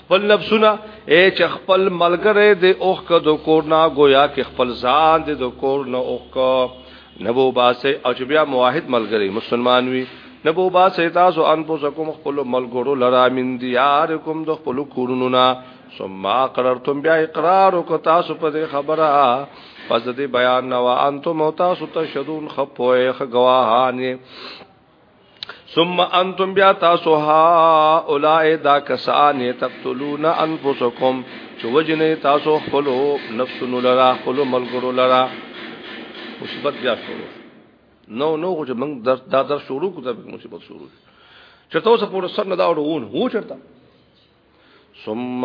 خپل نفسونه اے چې خپل ملګری د اوخ کو د کورنا گویا کې خپل ځان د کورنا اوخ کو نبو باسه او چې بیا موحد ملګری مسلمان وي نبو باسه تاسو ان پوس کوم خپل ملګرو لرا من دیارکم د خپل کورونو نا ثم اقررتم بیا اقرار کو تاسو په خبره پس دې بیان نو انتم تاسو تشهدون خپوي خ گواهانه ثم انتم بیا تاسو ها اولای دا کسان تقتلون انفسکم چې وجنې تاسو خپل نفسونو لرا خپل ملګرو لرا مصیبت بیا شروع نو نو خو چې موږ در دا در شروع کو ته مصیبت شروع چې تاسو په سر نه دا وروون هو چرته ثم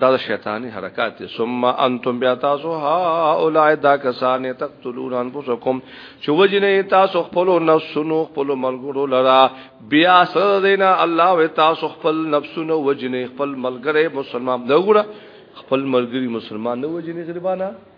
دا شیطانی حرکات ثم انتم بیا تاسو ها اولای دا کسان تقتلون انفسکم چې وجنه تاسو خپل نفسونو خپل ملګرو لرا بیا سره دینا الله و تاسو خپل نفسونو وجنه خپل ملګری مسلمان دا وګړه خپل ملګری مسلمان نه وجنه غریبانا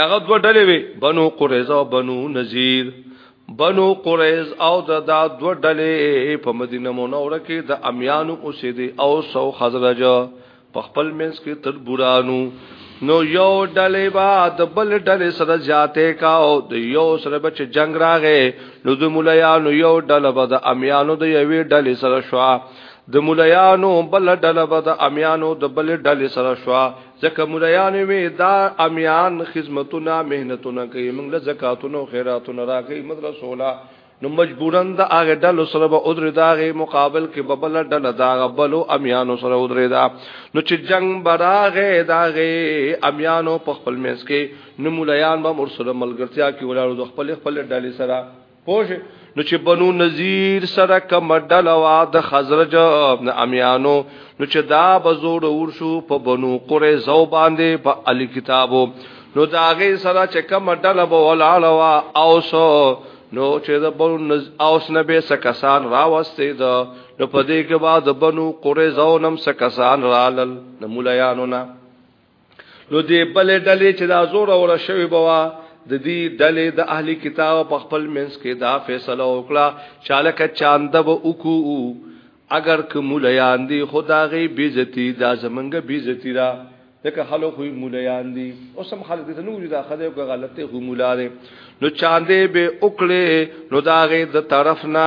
هغه دوه ډلې وي بنو قریظه او بنو نذیر بنو قریظ او د دا دوه ډلې په مدینه منوره کې د امیانو اوسېدي او سو خزرج په خپل منځ کې تر بورانو نو یو ډلې با د بل ډلې سره زیاتې کا او د یو سره بچ جنگ راغې نو د مولایانو یو ډله به د امیانو د یوې ډلې سره شو د مولایانو بل ډله به د امیانو د بل ډلې سره شو ځکه مولایانو وی دا امیان خدمتونه مهنتونه کوي موږ له زکاتونو خیراتونو راکې مدرسو لا نو مجبورن دا هغه ډلو سره به اودر دا غي مقابل کې ببل ډله دا غبلو امیانو سره اودر دا نو چې جنگ براغه دا غي امیانو په خپل مینس کې نو مولایان به مرسله ملګرتیا کې ولاړو د خپل خپل ډلې سره پوه نو چې بنو نذیر سره کوم ډله وا د خزرج ابن امیانو نو چې دا بزور ور شو په بنو قریظه باندې په ال کتابو نو دا غي سره چې کوم ډله به ولاړه وا او سو نو چې د بنو نز اوس نه به سکسان راوستي دا نو په دې کې بعد بنو قریظه نم سکسان رالل نمولایانو نه نو دی بل ډلې چې دا زور اور شوی بوا د دې ډلې د اهلی کتاب په خپل منس کې دا فیصله وکړه چالک چاند به وکو اگر که مولیان دي خدای بیزتی دا زمنګ بیزتی را دغه حالو خو مولیان دي او سم خلک دې نو دا خدای او غلطه خو مولاره نو چاندې به وکړي نو داغه د طرف نه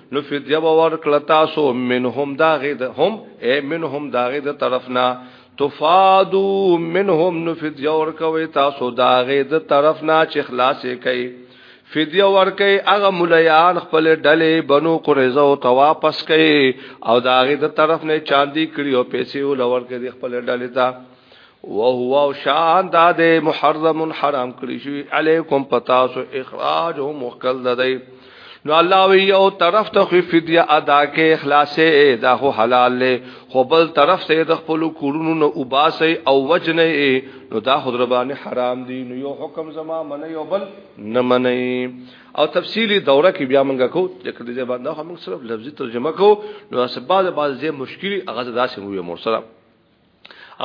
نو فدیه باور کړه تاسو منهم داغه د هم اے منهم داغه د طرفنا تفادو منهم نو فدیه ور کوي تاسو داغه د طرفنا چې خلاص کوي فدیه ور کوي هغه مليان خپل ډلې بنو قریزه او تواپس کوي او داغه د طرف نه چاندي کړی او پیسې ولور کوي خپل ډلې ته وهو او شان دا د محرم حرام کړی شوی علیکم پتا سو اخراج او مخکل ددی نو الله وی یو طرف ته خو فدیه ادا کې اخلاصې دا هو حلال له خو بل طرف ته د خپل کورونو نو وباسي او وجنه نو دا خود ربانه حرام دي نو یو حکم زما من یو بل نه منئ او تفصیلی دوره کې بیا موږ کو چې کله دې باندې هم صرف لفظي ترجمه کو نو اسباد بعضی مشکل اغاز داسې وي مور سره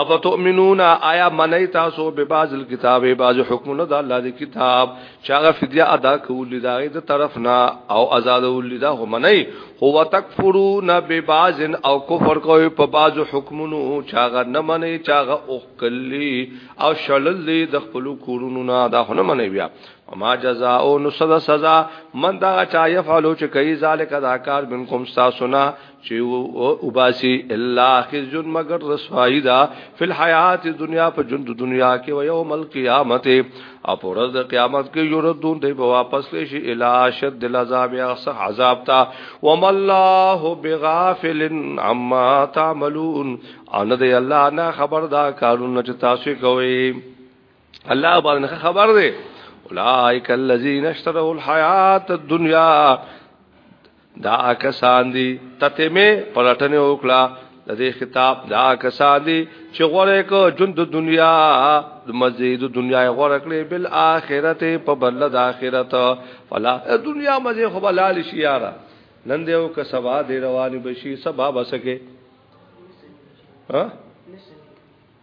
اپا تؤمنون آیا منی تاسو به باز الكتاب باز حکمونه د الله دی کتاب چاغه فدیه ادا کول دا د طرف نه او آزاد ول دا هم نه هو تکفرون به باز او کفر کوي په باز حکمونو چاغه نه منی چاغه او کلی او شلل دی د خپل کورونو نه دا نه منی بیا وما جزاء نو سزا من دا چا يفعلوا چې کوي ذالک دا کار منکم ساسنا چې او باسي الا خزن مگر رسوایی دا فل حیات دنیا په ژوند دنیا کې و یوم القیامت او پر ورځ د قیامت کې یردون دی به واپس لې شي الا شد العذاب یا صح عذاب تا وم الله بغافل عما تعملون ان دی الله نه خبر دا کارونه چې تاسو کوئ الله باندې خبر دی اولائک الذین اشتروا الحیات الدنیا دا کسان دي تته می پلټنه وکړه د دې خطاب دا کسان دي چې غوړې کو ژوند د دنیا د مزید دنیا غوړې کړې بل اخرت په بل د اخرت فلا دنیا مزه خو بلال شي یارا نن دیو که سبا دی رواني بشي سبا بسکه ها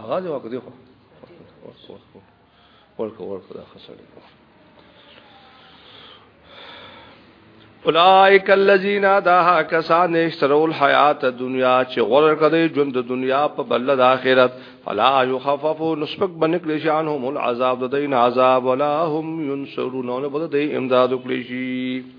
هغه ځو کړی خو ورکو ورکو دا خسړی اولائک الذین داها کسان اشتروا الحیات الدنیا چې غره کړي ژوند د دنیا په بل د آخرت فلا یخففوا نسبق بنکلی شانهم العذاب دین عذاب ولا هم ينصرون نو بده امداد کړی شي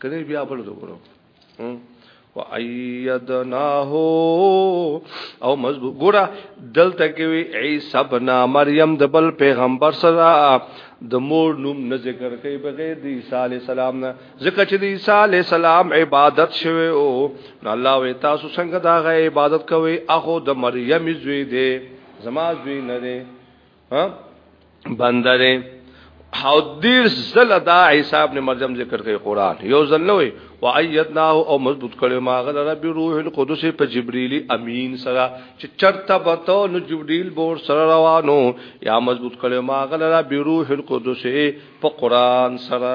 کله بیا په لور وګورو و ايدناه او مضبوط ګوره دلته کې وی عيسى ابن مريم د بل پیغمبر سره د مور نوم نه ذکر کوي بغیر د عيسى عليه السلام نه ځکه چې د عيسى عليه السلام عبادت شوی او الله وی تاسو څنګه دا غي عبادت کوي اخو د مریم زوی دی زما زوی نه دی ها بنده دی او دیر زل دا عیسی ابن مریم ذکر کوي قران یو زل نوې و ایدناه او مضبوط کړي ما غل رب روح القدس په جبرئیل امین سره چې چرته بتو نو جبرئیل بور سره روانو یا مضبوط کړي ما غل رب روح القدس په قران سره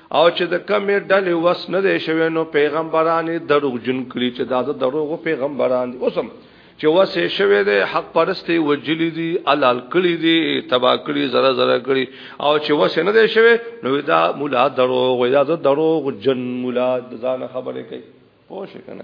او چې د کمې ډلې وس نه دی شوی نو پیغمبران دروغ جن کړی چې دا د دروغو پیغمبران دي اوسم چې وس یې شوی دی حق پرستی وجلی دي الال کړی دي تبا کړی زره زره کړی او چې وس نه دی شوی نو دا مولا دروغ یا د دروغ جن مولا ځان خبرې کوي پوه شئ کنه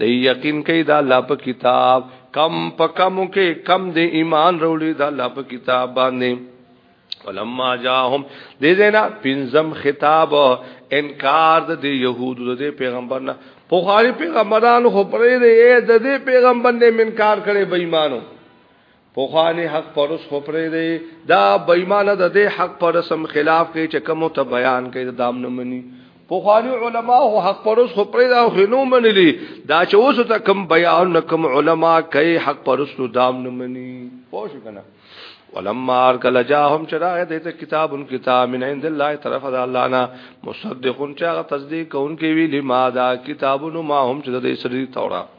د یقین کوي دا الله په کتاب کم په کم کې کم د ایمان وروړي دا الله په کتاب باندې ولما جاءهم دې زینا پنزم خطاب انکار د يهودو د پیغمبر نه بخاری پیغمبران خو پرې دې د دې پیغمبر نه منکار کړي بې ایمانو پوخانی حق پرس خو پرې دی دا بېمانه د دې حق پرسم خلاف کې چې کوم ته بیان کوي د دام نه مني پوخانی علما او حق پرس خو پرې دا غنو منلی دا چې اوس ته کوم بیان نه کوم علما کوي حق پرس تو دام نه مني پوه شو کنه ولما ارکل جاهم چراغ دې ته کتاب کتاب من عند الله طرف د الله نه مصدقون چې هغه تصدیق کوونکی وی لما دا کتابونو ما هم چې د دې سری تورات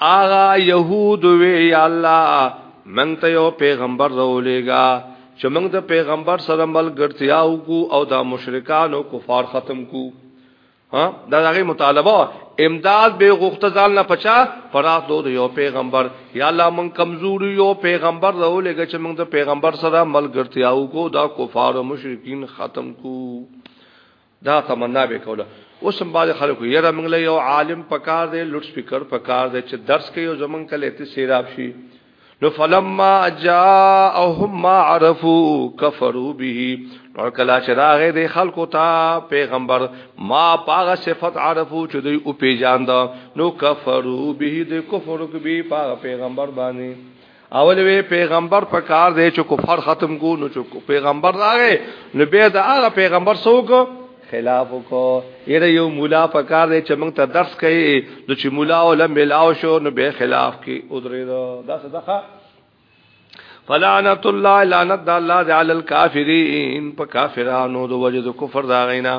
آغا يهود وی یا الله من ته یو پیغمبر راولېګا چې موږ د پیغمبر سره ملګرتیا وکړو او دا مشرکان او کفار ختم کو ها دا هغه مطالبه امداد به غوښته ځان نه پچا پرات دو یو پیغمبر یا الله من کمزور یو پیغمبر راولېګا چې موږ د پیغمبر سره ملګرتیا وکړو دا کفار او مشرکین ختم کو دا تمنا به کوله اوس هم باز خلکو یې رمنګله یو عالم پکار دی لوډ سپیکر پکار دی چې درس کوي او زمون کله ته سیراب شي نو فلما جاءهم ما عرفوا كفروا به نو کلا چې راغې د خلکو ته پیغمبر ما پاغه صفت عرفو چې دوی او پیجاند نو کفرو به د کفر کوي پاغه پیغمبر باندې اول وی پیغمبر په کار دی چې کفر ختم کو نو چې پیغمبر راغی نو به دا هغه پیغمبر څوک خلاف کو یره یو مولا په کار دی چې موږ ته درس کوي نو چې مولا ول ملاو شو نو به خلاف کی ادری دا دا صدقه فلعنت الله لعنت الله علی الکافرین په کافرانو د وجد کفر دا غینا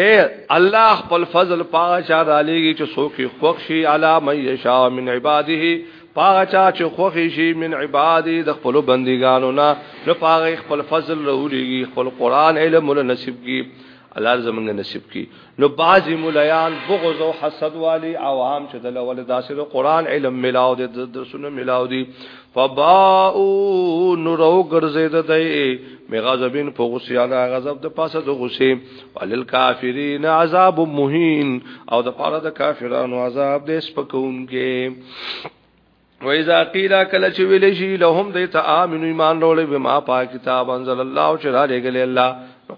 اے الله خپل فضل پاغه چا را لېږي چې څوک خوښ شي علا من یشا من عباده پاغه چا چې خوښ شي من عباده د خپل بندګانو نه نو پاغه خپل فضل راولېږي خپل قران علم ول نصیب کی الله زمونږ نصیب کی نو بعضی مليان بغض او حسد والی عوام چې د لول داسره قران علم ملاو دي درسونه ملاو دي فباو نورو ګرځید دای می غضبین په غصه علا غضب د پاسه د غصه ولل کافرین عذاب مهین او د پاره د کافرانو عذاب د سپکونګي و اذا قیل کله چې ویل شي لهم دیت امن ایمان ورول به ما پاک کتاب انزل الله چې را لګل الله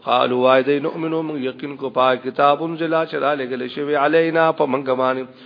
قالوا وای دین نؤمنو من یقین کو پاک کتاب انزل چې را لګل شي علینا په منګمانه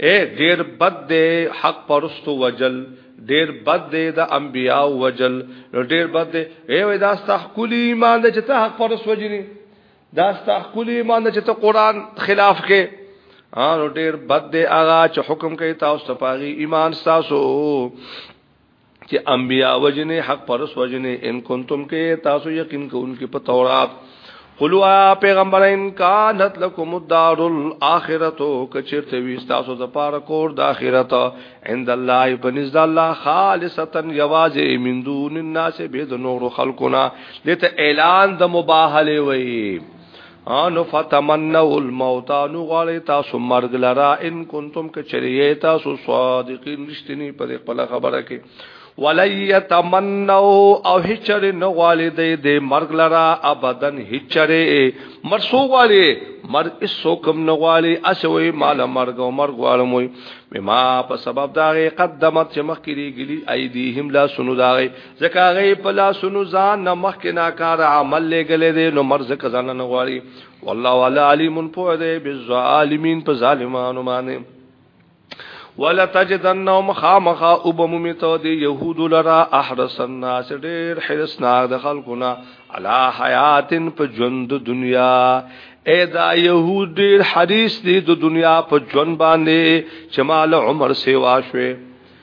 اې ډېر بد دی حق پرستو وجل ډېر بد دی د انبیاء وجل ډېر بد دی اې وای دا استحقلی ایمان دی چې ته حق پرست وجلی دا استحقلی ایمان دی چې ته قران خلاف کې ا ډېر بد دی هغه چې حکم کوي تاسو ته پاغي ایمان تاسو چې انبیا وجنه حق پرس وجنه ان کنتم کې تاسو یقین کوونکې په تورات قلوا پیغمبر ان کانت لکم الدار الاخرته کچرته وی تاسو د پاره کور د اخرت عند الله بنزد الله خالصتا یواز من دون الناس بيد نور خلقنا لته اعلان د مباهله وی انو فتمنو الموت انو غالی تاسو مرګ لرا ان کنتم کچریه تاسو صادقین رښتینی په خپل خبره کې ولی تمنو او هچر نه غالی دی د مرګ لرا ابدن هچره مرسو غالی مرګ اسو کم نه غالی اسوي مال مرګ او مرګ غالموي بما په سبب دا قدمت چې مخکري ګلی ايديهم لا سنو دا ځکه هغه په لاسونو ځان نه مخکې ناکار عمل لګلې دي نو مرز کزان نه غواړي والله والا علیم په دې بالظالمین په ظالمانو باندې ولا تجدنهم خامخا وبممیتو دی یهود لرا احرس الناس ډیر حرسناک د خلقنا علا حیات په ژوند دنیا اے دا یهود ډیر حریص دي د دنیا په ژوند باندې چې مال عمر سیوا شوه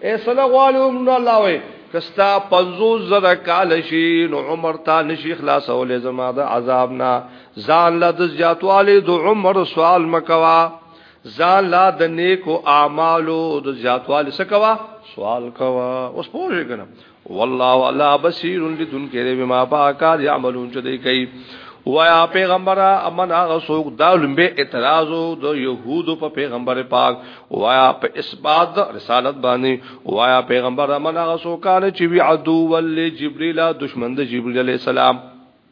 اے صلی الله علیه وسلم الله وې کستا 50 زره کال شي نو عمر تا نشي خلاصولې زما د عذاب نه ځان لا د زیاتواله د عمر سوال مکوا ځان لا د نیکو اعمالو د زیاتواله سکوا سوال کوا اوس پوه شئ کنه والله والله بصیر لدن کې دې بما باکار یعملون چې دې کوي وایا پیغمبر امن هغه څوک دا لمبه اعتراض د يهودو په پیغمبر پاک وایا په اثبات د رسالت باندې وایا پیغمبر امن هغه څوک چې وی عدو ول جبريل دشمن د جبريل عليه السلام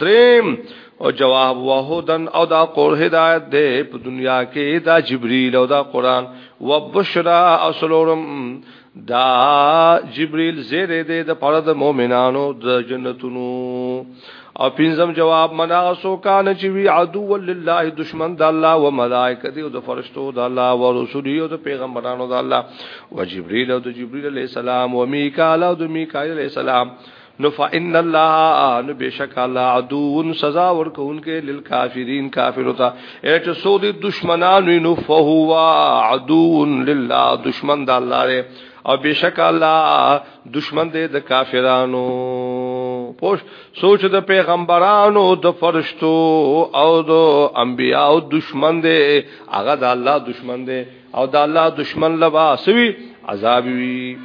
دریم او جواب وهدن او دا قول هدایت ده په دنیا کې دا جبرئیل او دا قران وبشرا او سلورم دا جبرئیل زیره ده د پاره د مؤمنانو د جنتونو او پنځم جواب منا سو کان چې وی عدو لله دشمن د الله او ملائکه دی او د فرشتو د الله او رسول او د پیغمبرانو د الله او جبرئیل او د جبرئیل علی السلام او میکائیل او د میکائیل علی السلام نو فإن الله نو بشک الله عدو سزا ورکونکې للکافرین کافر ہوتا اے چې سو دي دشمنان نو فهو عدو لله دشمن د الله له او بشک الله دشمن دې د کافرانو پوش سوچ د پیغمبرانو د فرشتو او د انبیاء دشمن دې هغه د الله دشمن دې او د الله دشمن لبا سوي عذاب وي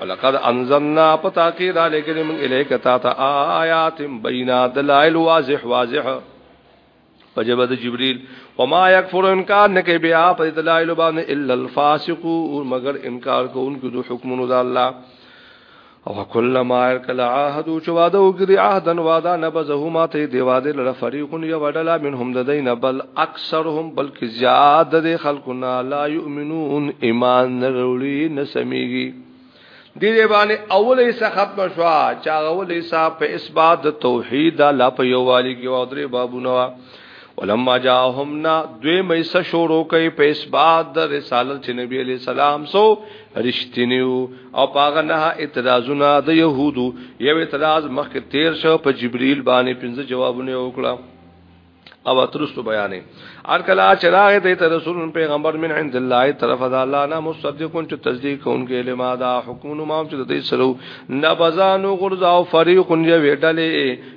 ولقد انزلنا پتاکی را لګل من الیک تا تا آیات بینا دلائل واضح واضح پجبد جبريل وما يكفر انکار نه کوي بیا په دلایل باندې الا الفاسقون مگر انکار کوونکو د حکمونو د الله او کله ما هر کله عهد او چواده او ګری عهدن وادا نبذه ما ته دی واده لره فریقون یو ډلا منهم د دین بل اکثرهم بلکې زیاد د خلقنا لا یؤمنون ایمان نه وروړي نه سميږي دې باندې اولې سه ختم شو چا اولې سه په اثبات توحید لا په یووالي کې او درې بابونه ولما جاءهم نا دوی مېسه شروع کوي په اسباد د رسالت چې نبی عليه السلام سو رښتینیو او پاغه نه اعتراضونه د يهودو یو اعتراض مخکې تیر شو په جبريل باندې پنځه جوابونه وکړه او اترست بیانې ار کلا چراغ ته رسول پیغمبر من عند الله طرف ذا الله نه مصدقون چې تصدیق کوونکې لما دا حکم نو ما چې د دې سره نبذانو غرزا او فريق یې وډلې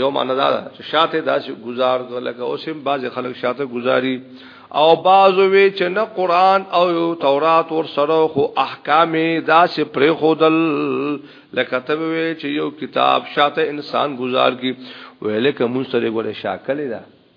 یو معنی دا چې شاته داسې گزار لکه اوس هم بعض خلک شاته گزاري او بعض وی چې نه قران او تورات ور سره خو احکام داسې پرې خودل لکه ته وی چې یو کتاب شاته انسان گزار کی ویل کوم سره ګوره شاکل ده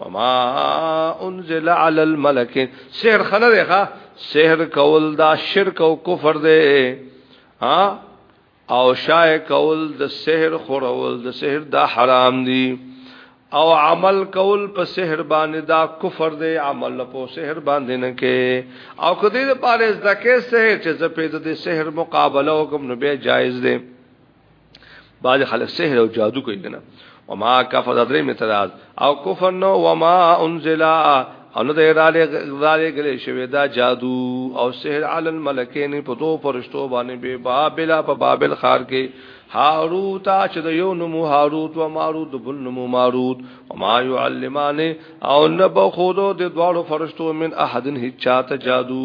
وما انزل على الملك سحر خنه ده سحر کول دا شرک او کفر ده ها او شای کول د سحر خورول د سحر دا حرام دي او عمل کول په سحر باندې دا کفر دی عمل په سحر باندې نه کې او کدی د پاره ځکه سحر چې زپې د سحر مقابله وکم نو به جایز دی بعض خلک سحر او جادو کوي کنه وما کفر درې متراز او کفر نو وما انزل او نه دا لري غلې شوی دا جادو او سحر عل الملکین په دوه فرشتو باندې به بابل په بابل خار کې هاروت چې د یو نومو هاروت او ماروت د بل نومو ماروت او ما يعلمان او نه به خودو د دواړو فرشتو من احدن هیڅ چاته جادو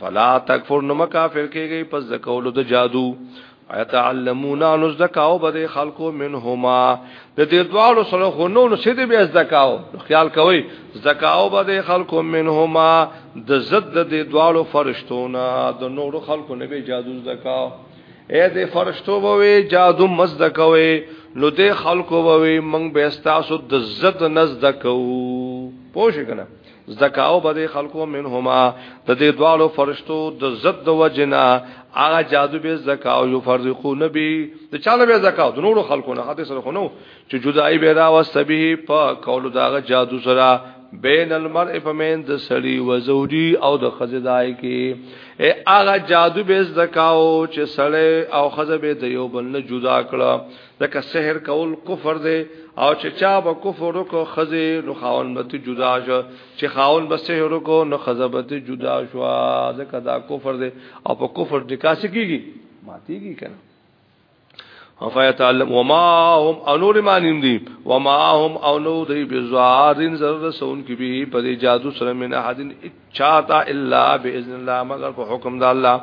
فلا تکفر نو مکافر کیږي پس د کولو د جادو ایتعلمون نو زکاو به خلکو منهما د دې دوالو سره خو نو نو سید به زکاو خیال کوي زکاو به خلکو منهما د زد د دې دوالو فرشتونه د نور خلکو نه به جادو زکاو اے دې فرشتو به جادو مزد کوي نو دې خلکو به من به تاسو د زد نزد کوو پوه شئ کنه زکاو بده خلقو منهما د دې دوالو فرشتو د زد د وجنا هغه جادو به زکاو یو فرزقو نبی د چاله به زکاو د نورو خلقو نه حدیث سره خونو چې جدای به را وسبه په کول داغه جادو سره بین المرء فمن د سړی و زوجی او د خزدای کې ای هغه جادو به زکاو چې سړی او خزبه د یو بل نه جدا کړه ځکه سحر کول کفر دی او چې چا به کفر وکړو خزه نو خاون به ته جدا شو چې خاون به سحر وکړو نو خزه به ته جدا شو ځکه دا کفر دی او په کفر د کاسې کیږي ماتيږي کنه فیتعلم وما هم انور مانیم دی وما هم او نو دی بزوارین زر رسون کی به په جادو سره من احدن چاته الا باذن الله مگر په حکم د الله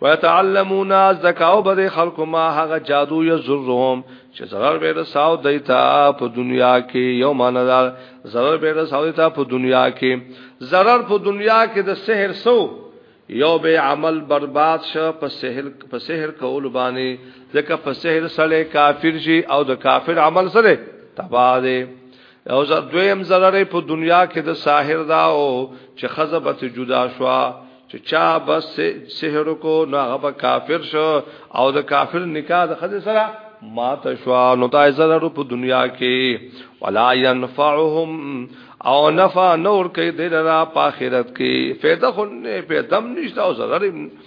ويتعلمون زکاو بده خلق ما هغه جادو یزرهم چې zarar به رساو دیتا په دنیا کې یو ماندا zarar به رساو دیتا په دنیا کې zarar په دنیا کې د سحر سو یو به عمل برباد شو په سحر په سحر کول باندې ځکه په سحر سره کافر شي او د کافر عمل سره تباہ دی او زه دویم ضرر په دنیا کې د ساحر دا او چې خزبت جدا شوا چې چا بس سحر کو نو هغه کافر شو او د کافر نکاح د خزه سره مات شوا نو دا ضرر په دنیا کې ولا ينفعهم او نفع نور کې د را په آخرت کې فائدہ خو نه په دم نشته او ضرر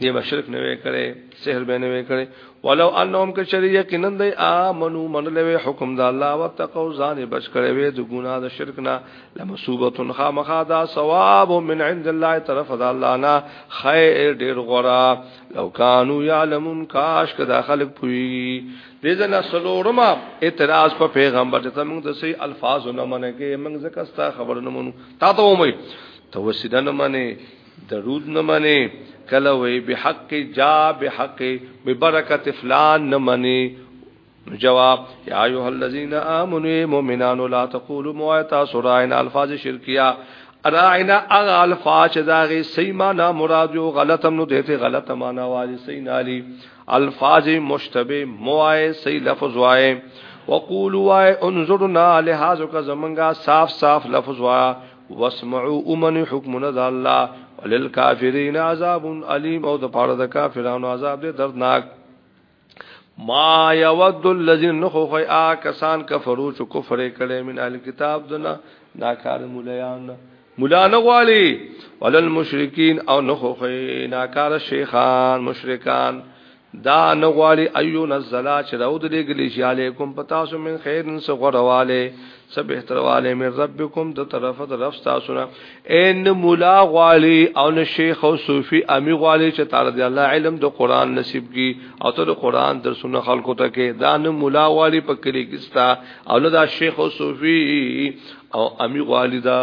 دی به شرک نه وی کړي سحر به نه وی کړي ولو انهم که شری یقینا دی امنو من له حکم د الله او تقو ځان بچ کړي وي د ګناه د شرک نه لمصوبه خامخا دا ثواب من عند الله طرف د الله نه خیر ډیر غورا لو کانوا یعلمون کاش که داخل پوي دې ځنه سلورما اعتراض په پیغمبر ته موږ د سي الفاظ نه منګه موږ زکه ستا خبر نه مونږ تا ته ومه توسیدنه منه درود نه منی کله وی بحق جا بحق ببرکت فلان نه منی جواب یا ایها الذین آمنوا مؤمنان لا تقولوا مؤتا سرائن الفاظ شرکیه رائنا اغه الفاظ چې داغه صحیح معنا مراد یو غلط هم نو دته غلط معنا واجی صحیح نالی الفاظ مشتبه موای صحیح لفظ وای وقولوا وای انظرنا لهذا زمنګا صاف صاف لفظ وای واسمعوا امن حکمنا ذا الله وللكافرين عذاب اليم او د پاره د کافرانو عذاب دې دردناک ما يود الذين نخوخ آ کسان کفرو چې کفر کړي من اهل کتاب دنا ناکار مولایان مولا نه غواړي ولل مشرکین او نخوخ ناکار شیخان مشرکان دا نه غواړي ايو نزل چې راو د لګلې شي علیکم پتا سو من خیر نس غرواله سب احترواله من ربکم د طرفه د رب تاسو نه ان مولا غواړي او نه شیخ او صوفي امي غواړي چې تعالی دی الله علم د قران نصیب کی او ته د قران درسونه خلکو ته کې دا نه مولا غواړي په کلی کې ستا او نه دا شیخ او صوفي او امي غواړي دا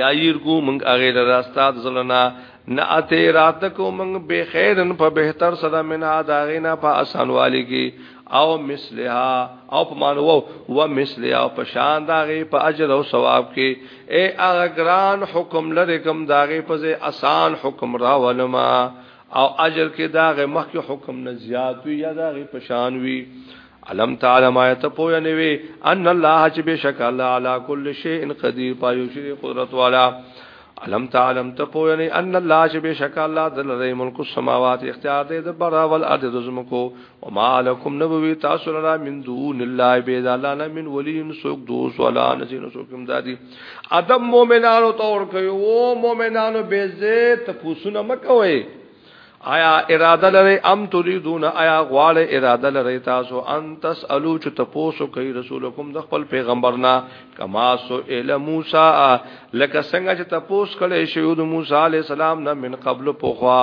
یا ير کو منګ اغه لرا استاد زلنا نه اته رات کو منګ به خیرن په بهتر سره منا داغینا په اسان والی کی او مثلها او په مانو و مثلها په شان داغه په اجر او ثواب کی اے اغه ګران حکم لره کوم داغه په اسان حکم را ولما او اجر کې داغه مخکې حکم نه زیات وي یا داغه په شان وي علم تعالی ما ته پوه نه وي ان الله چې بشک الله علی کل شیء قدیر پایو شری قدرت والا علم تعلم ته پوه نه ان الله چې بشک الله د لری ملک السماوات اختیار دی د برا ول ارض د زمکو او ما لكم نبوی تاسو را من دون الله بيد الله نه من ولی سوک دوس ولا نسین سوک امدادی ادم مؤمنانو تور کوي او مؤمنانو بيزه ته پوسونه مکوي آیا اراده لري ام تريدون آیا غواړي اراده لري تاسو ان تسالو چې تاسو کوي رسولکم د خپل پیغمبرنا کما سو ال موسی لکه څنګه چې تاسو کله شهود موسی عليه السلام نه من قبل پوخا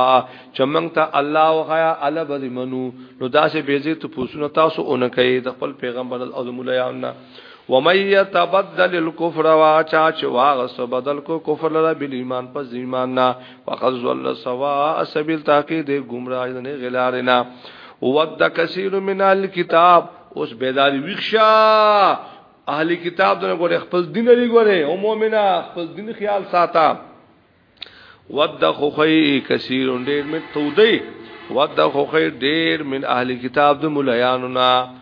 چې موږ ته الله او غیا ال بد منو نو داسې بيزي تاسو نه تاسو اون کوي د خپل پیغمبر او د مولایانو ومن يتبدل الكفر واچا چې واغس بدل کو کفر لره بل ایمان پس ایمان نه فقد ظل سوا سبیل تاکي دې گمراه نه غلارنا ود کثیر من الكتاب اوس بیداری ویښه اهلی کتاب دنه ګوره خپل دین لري ګوره او مؤمنه خپل دین خیال ساته ود خوخی کثیر ډیر می تودی ود خوخی ډیر من اهلی کتاب د مليانو نه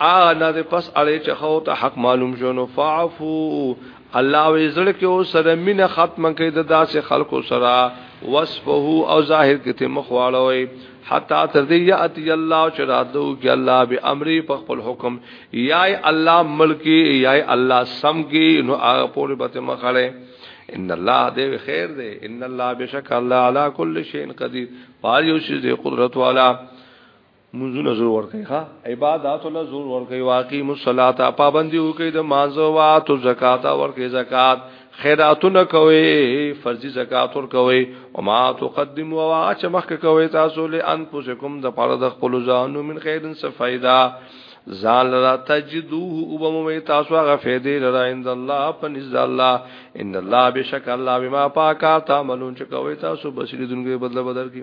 ا نه د پس اړې چې خو ته حق معلوم شونو فعفو الله وی زړه کې او سره مینه ختم کړي د داسې خلکو سره وصفه او ظاهر کې ته مخواړوي حتا تر دې یاتی الله چې راتلو کې الله به امر په خپل حکم یای الله ملکی یای الله سم کې نو هغه پورې به مخاله ان الله دې خیر دې ان الله بشک الله علی کل شیء قدیر پاره یو شی دې قدرت والا منځونه زور ور کوي ها عبادت له زور ور کوي واقعي مصلات پابندي وکي د مانزه وات او زکات ور کوي زکات خیراتونه کوي فرضي زکات ور کوي او ما تقدم او اچ مخک کوي تاسو له انفسکم د پاره د خپل ځانو من خیرن څه فائدہ زال را تجدوه او بموی تاسو هغه فیدې لرا عند الله پنځ الله ان الله بشک الله بما پاکا تعملون چې کوي تاسو بصیرې دنګې بدله بدل کی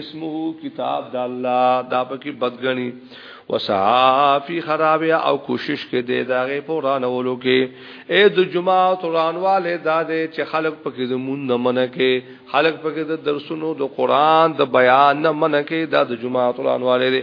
اسمه کتاب د الله دا پکې بدګنی وسعافی خراب او کوشش کې دی دا غي پوران ولو کې اے د جمعه توران والے دا دې چې خلق پکې د مون نه منه کې خلق پکې د درسونو د قران د بیان نه منه کې دا د جمعه توران والے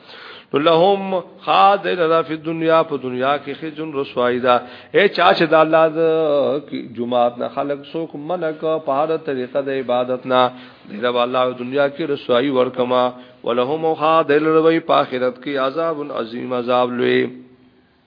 لهم خاذ لرا فی الدنیا په دنیا کې خجن رسوایی دا اے چا چې د الله د جمعات نه خلق سوک منک په هر طریقه د عبادت نه د الله دنیا کې رسوایی ورکما ولهم خاذ لروی په آخرت کې عذاب عظیم عذاب لوی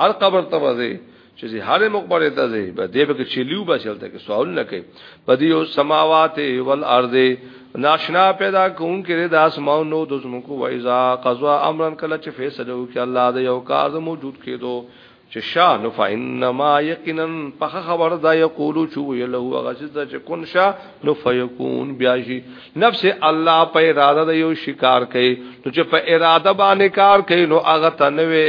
هر قبر ته وځي چې زه هر مقبره ته ځي به دې به چلیو به چلته کې سوال نه کوي په دې او سماوات ول ارض ناشنا پیدا کون کې د اسماو نو د زمکو وایزا قضا امرن کله چې فیصله وکړي الله د یو کار موجود کېدو چې شا نو فینما یقینا په خبر دا یقول چو یلو غسیز چې کن شا نو فیکون بیا شي نفس الله په اراده د یو شکار کوي نو چې په اراده باندې کار کوي نو هغه تنوي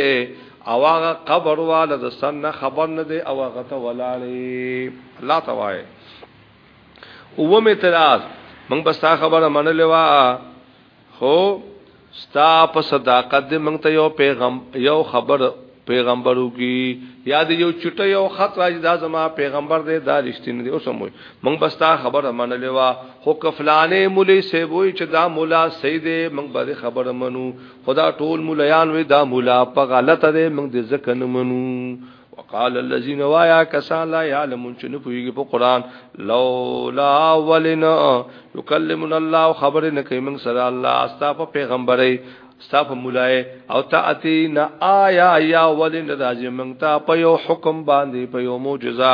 او هغه قبر والا د سن خبر نه دی او هغه ته ولاړی الله توای او مې تراز موږ بس تا خبره منلې وا خو ستا په صداقت دې موږ ته یو پیغام یو خبر پیغمبر وکي یا دې یو چټه یو خط راځي دا زما پیغمبر دې دا رښتینی دی اوس موږ موږ بستا خبره منلې وا خو کفلانې مولې سیبوي چې دا مولا سید موږ به خبره منو خدا ټول مولیان وي دا مولا په غلطه دې موږ دې ځکه نه منو وقال الذين وایا کسان لا يعلمون چې نه پوهیږي په قران لولا ولنا يكلمنا الله خبر نه کوي موږ سره الله استاف پیغمبري استاف مولای او تاتینا آیا یا ولنا راځي موږ ته په یو حکم باندې په یو معجزه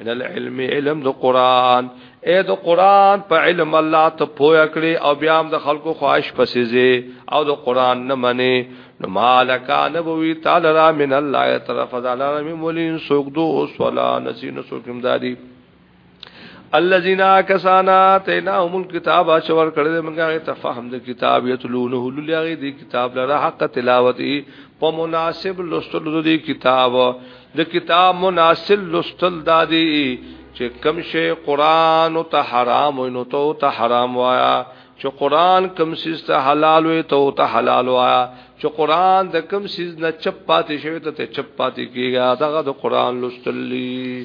من العلم علم د قران اے د قران په علم الله ته پویا کړی او بیا هم د خلکو خواهش پسیزه او د قران نه منی نو مالک نبوی تعالی را من الله طرف ذالا من مولین سوق دو ولا نسین سوقم دادی الذين كسانا تيناهم الكتاب اشور کړه دې مونږه ته فهم د کتاب یتلونه لولیا دې کتاب لره حق تلاوت په مناسب لوستلو دې کتاب د کتاب مناسل لستل دادی چې کم شی قران او ته حرام وي نو ته ته حرام وایا چې قران کم سیز ته حلال وي ته ته حلال وایا چې قران د کم سیز نه چپ پاتې شوی ته چپ پاتې کیږي دغه د قران لستلی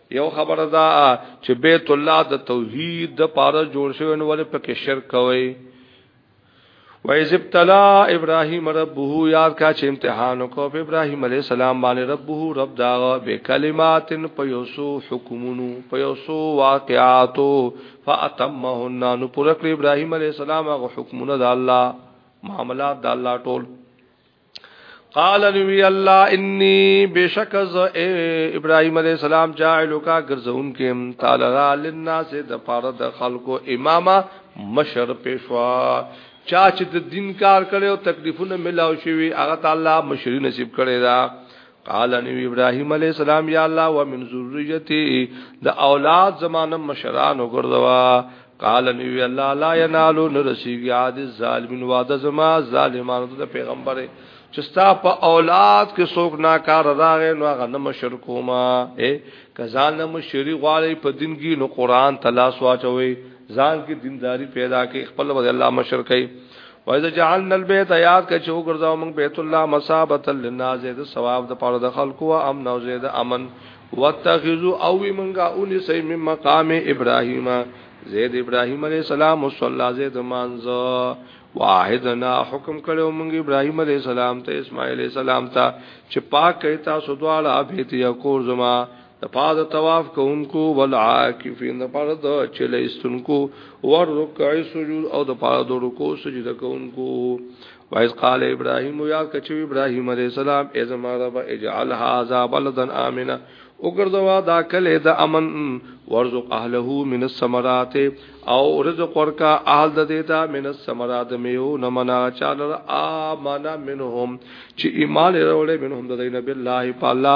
یو خبره دا چې بیت الله د توحید د پاره جوړ شوی نو ولې پکې شرک کوي وایز ابتلا ابراهیم ربه یاد کا چې امتحان کو په ابراهیم علی السلام باندې ربه رب دا به کلمات په یوسو حکمونو په یوسو واقعاتو فاتمهن نو پر ابراهیم علی السلام غو حکمونه د الله معاملات د الله ټول قال نبی الله انی بشک ز ابراهیم علیہ السلام جاعلک غرزون کیم تعالی را للناس د پاره د خلقو امامه مشر پیشوا چا چې د دین کار کړي او تکلیفونه ملاو شي هغه تعالی مشری نصیب کړي دا قال ان ابراهيم عليه السلام يا الله ومن ذريتي د اولاد زمانه مشران وګرځوا قال ان الله لا ينال نرسيږي عاد الظالمين وعده زما ظالمانو ته پیغمبر چې ستا په اولاد کې څوک ناکار راغی نو هغه نه مشرکوما اے کزان نه مشری غواړي په دین کې نو قران تلاش واچوي ځان کې دینداری پیدا کې خپل ود الله مشرکای وایذ جعلنا البيت یاد ک چې وګرځاو موږ بیت الله مصابت للناس د ثواب د پاره د خلکو او امن او زید امن واتخذوا او موږ اونې سې مم مقام ابراهیم زید ابراهیم علیہ السلام مصلا زید مانځه واحدنا حکم کړو موږ ابراهیم علیہ السلام ته اسماعیل علیہ السلام ته چې پاک کړي تاسو دواړه بیت یکور زما د پاد طواف کوونکو والعاکفین د پاد د چلې استونکو ور رکع سجود او د پاد د رکوع سجده کوونکو وایز قال ابراهیم یا کچو ابراهیم علیہ السلام ای زما رب اجعل هذا بلدا امنا وګرځوا دا کله د امن ورزق اهله من الثمرات او رزق ورکا اهل د دیتا من الثمرات میو نمنا چالر امنا منهم چې ایمان وروړي منهم د دین بالله پالا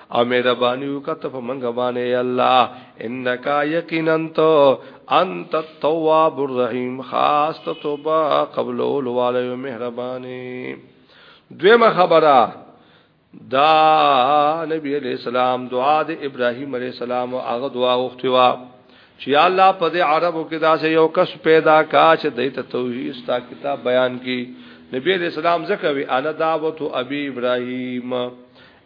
او مهرباني وکړه په منګ باندې یا الله انک یقینا تو انت التواب الرحیم خاص ته توبه قبل اول والي مهرباني دویمه خبره دا نبی علیہ السلام دعا د ابراهیم علیہ السلام او هغه دعا وختي وا چې یا الله په دې عربو کې دا یو کس پیدا کا چې د توحید ستا کتاب بیان کی نبی علیہ السلام زکه وی انا دعوت ابي ابراهیم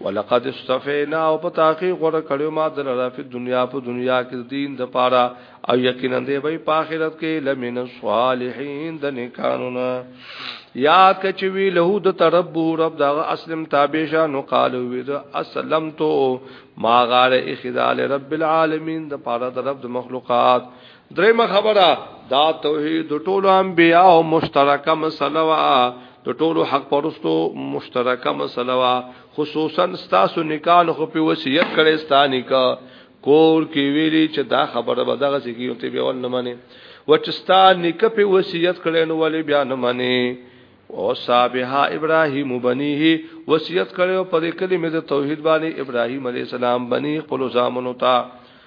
ولقد استفینا او په تاخی غره کړو ما در را په دنیا په دنیا کې دین د پاره او یقینا دی به په آخرت کې لمن الصالحین د نیکانونه یاد کچ وی له د ترب رب دا اسلم تابع شاه نو قال وی دا اسلم تو ما غار اخذال رب العالمین د پاره د رب د مخلوقات درېمه خبره دا توحید د ټولو انبیا او مشترکه مسله وا د ټولو حق پرستو مشترکه مسله وا خصوصا ستاسو نکال خو په وصیت کړي ستانی کا کور کې ویلي چې دا خبره به دغه ځکه یو ته به ول نه مني وچستا نک په وصیت کړي نو ولې بیا نه مني او صابها ابراهیم بنیه وصیت کړي او پر کلمه د توحید باندې ابراهیم علی السلام بنی خپل زامنو ته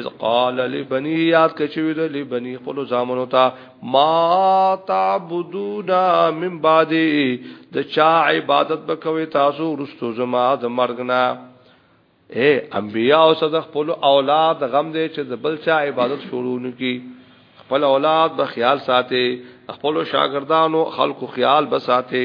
اذ قال لبني یاد کچوی د لبني خپل زامنو ته ما تعبدون من بعد د چا عبادت وکوي تاسو رستو زما د مرګنا اے انبیاء او صد خپل اولاد غم دې چې د بل چا عبادت شروع نکي خپل اولاد به خیال ساتي خپل شاګردانو خلکو خیال بساته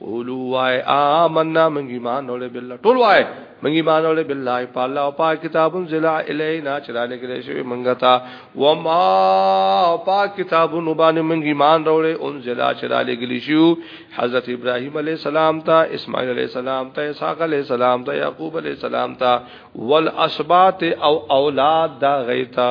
قولو وای آمنا من ایمان اورې بالله ټول وای من ایمان اورې بالله په الله او پاک کتابون زلا الینا چرانه کې شوی منګه تا و ما پاک کتابون باندې من ایمان اورې اون زلا چرانه کې شو حضرت ابراهیم علی السلام تا اسماعیل علی السلام تا اسحاق علی السلام تا یعقوب علی السلام تا والاسبات او اولاد دا غیتا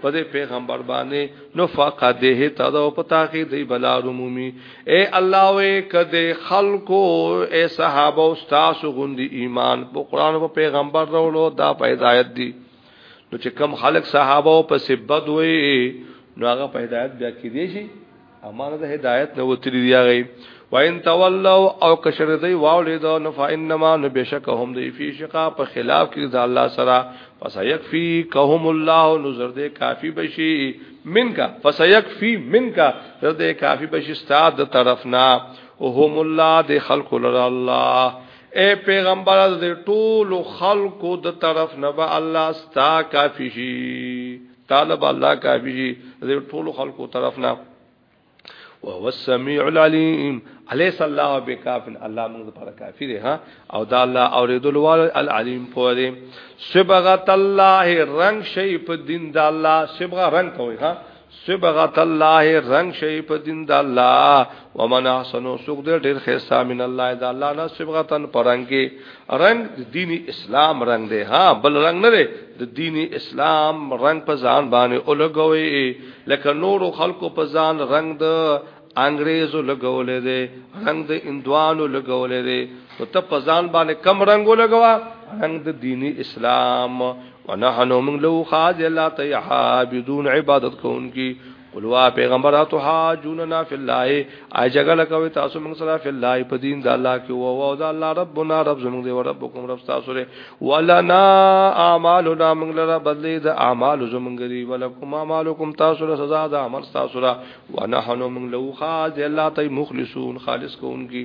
په دې پیغمبر باندې نو فقده ته دا پتا کې دی بلا عمومي اے الله وې کده خلکو اے صحابه او استاد غوندي ایمان په قران او پیغمبر راولو دا په هدایت دي نو چې کم خلک صحابه او په سبد وې نو هغه په هدایت بیا کې دي شي امانه د هدایت نه وتری دی هغه وان تولوا او کشر دی واولید نو فانما نو بشکهم دی فی شقا په خلاف کې د الله سره فسیکفی کهم الله نظر دی کافی بشی منکا فسیکفی منکا نظر دی کافی بشی استاد طرفنا وهم الله دی خلق لرا الله اے پیغمبر د ټولو خلقو د طرف نه به الله ستا کافی شي تعالی با الله کافی شي د ټولو خلکو طرف نه وهو السميع العليم اليس الله بكاف الله موږ لپاره کافی دی ها او دا الله اوریدل وال العلیم په دې صبغت الله رنگ شي په دین د الله صبغه رنگ کوي ها صبغت الله رنگ شي په دین د الله ومن احسنو سوق دې ډېر خيستا من الله اذا الله نه صبغتن پرنګي رنگ دین اسلام رنگ دی ها بل رنگ نه دی د دین اسلام رنگ په ځان باندې اولګوي لکه نورو خلکو په ځان رنگ د انګريزو لګولې دي رنگ د اندوانو لګولې دي او ته په ځان باندې کم رنگو لګوا رنگ د دینی اسلام ونحنو من لو خاض الله ته عابدون عبادت کوونکی قلوا پیغمبر اتو حاجوننا فی الله ای جګل کوي تاسو موږ سره فی الله په دین د الله کې او او د الله ربنا رب زموږ دی او ربکم رب تاسو لري ولنا اعمالنا موږ لره بدلی د اعمال زموږ دی ولکم اعمالکم تاسو له سزا د عمل تاسو را ونحنو موږ له خاص الله ته مخلصون خالص کوونکی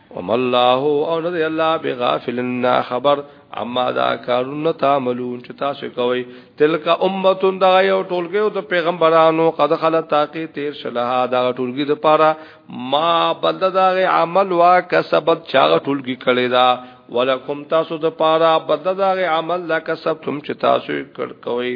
وما الله او نه دی الله بغافلنا خبر اما دا کارونه تعملون چې تاسو کوي تلک امه دا یو ټولګه او د پیغمبرانو قد خلت تاقی تیر شلها دا ټولګه د پاره ما بل دا عمل وا کسبت چا ټولګه کړي دا ولکم تاسو د پاره بد دا عمل لا کسب تم چې تاسو کړ کوي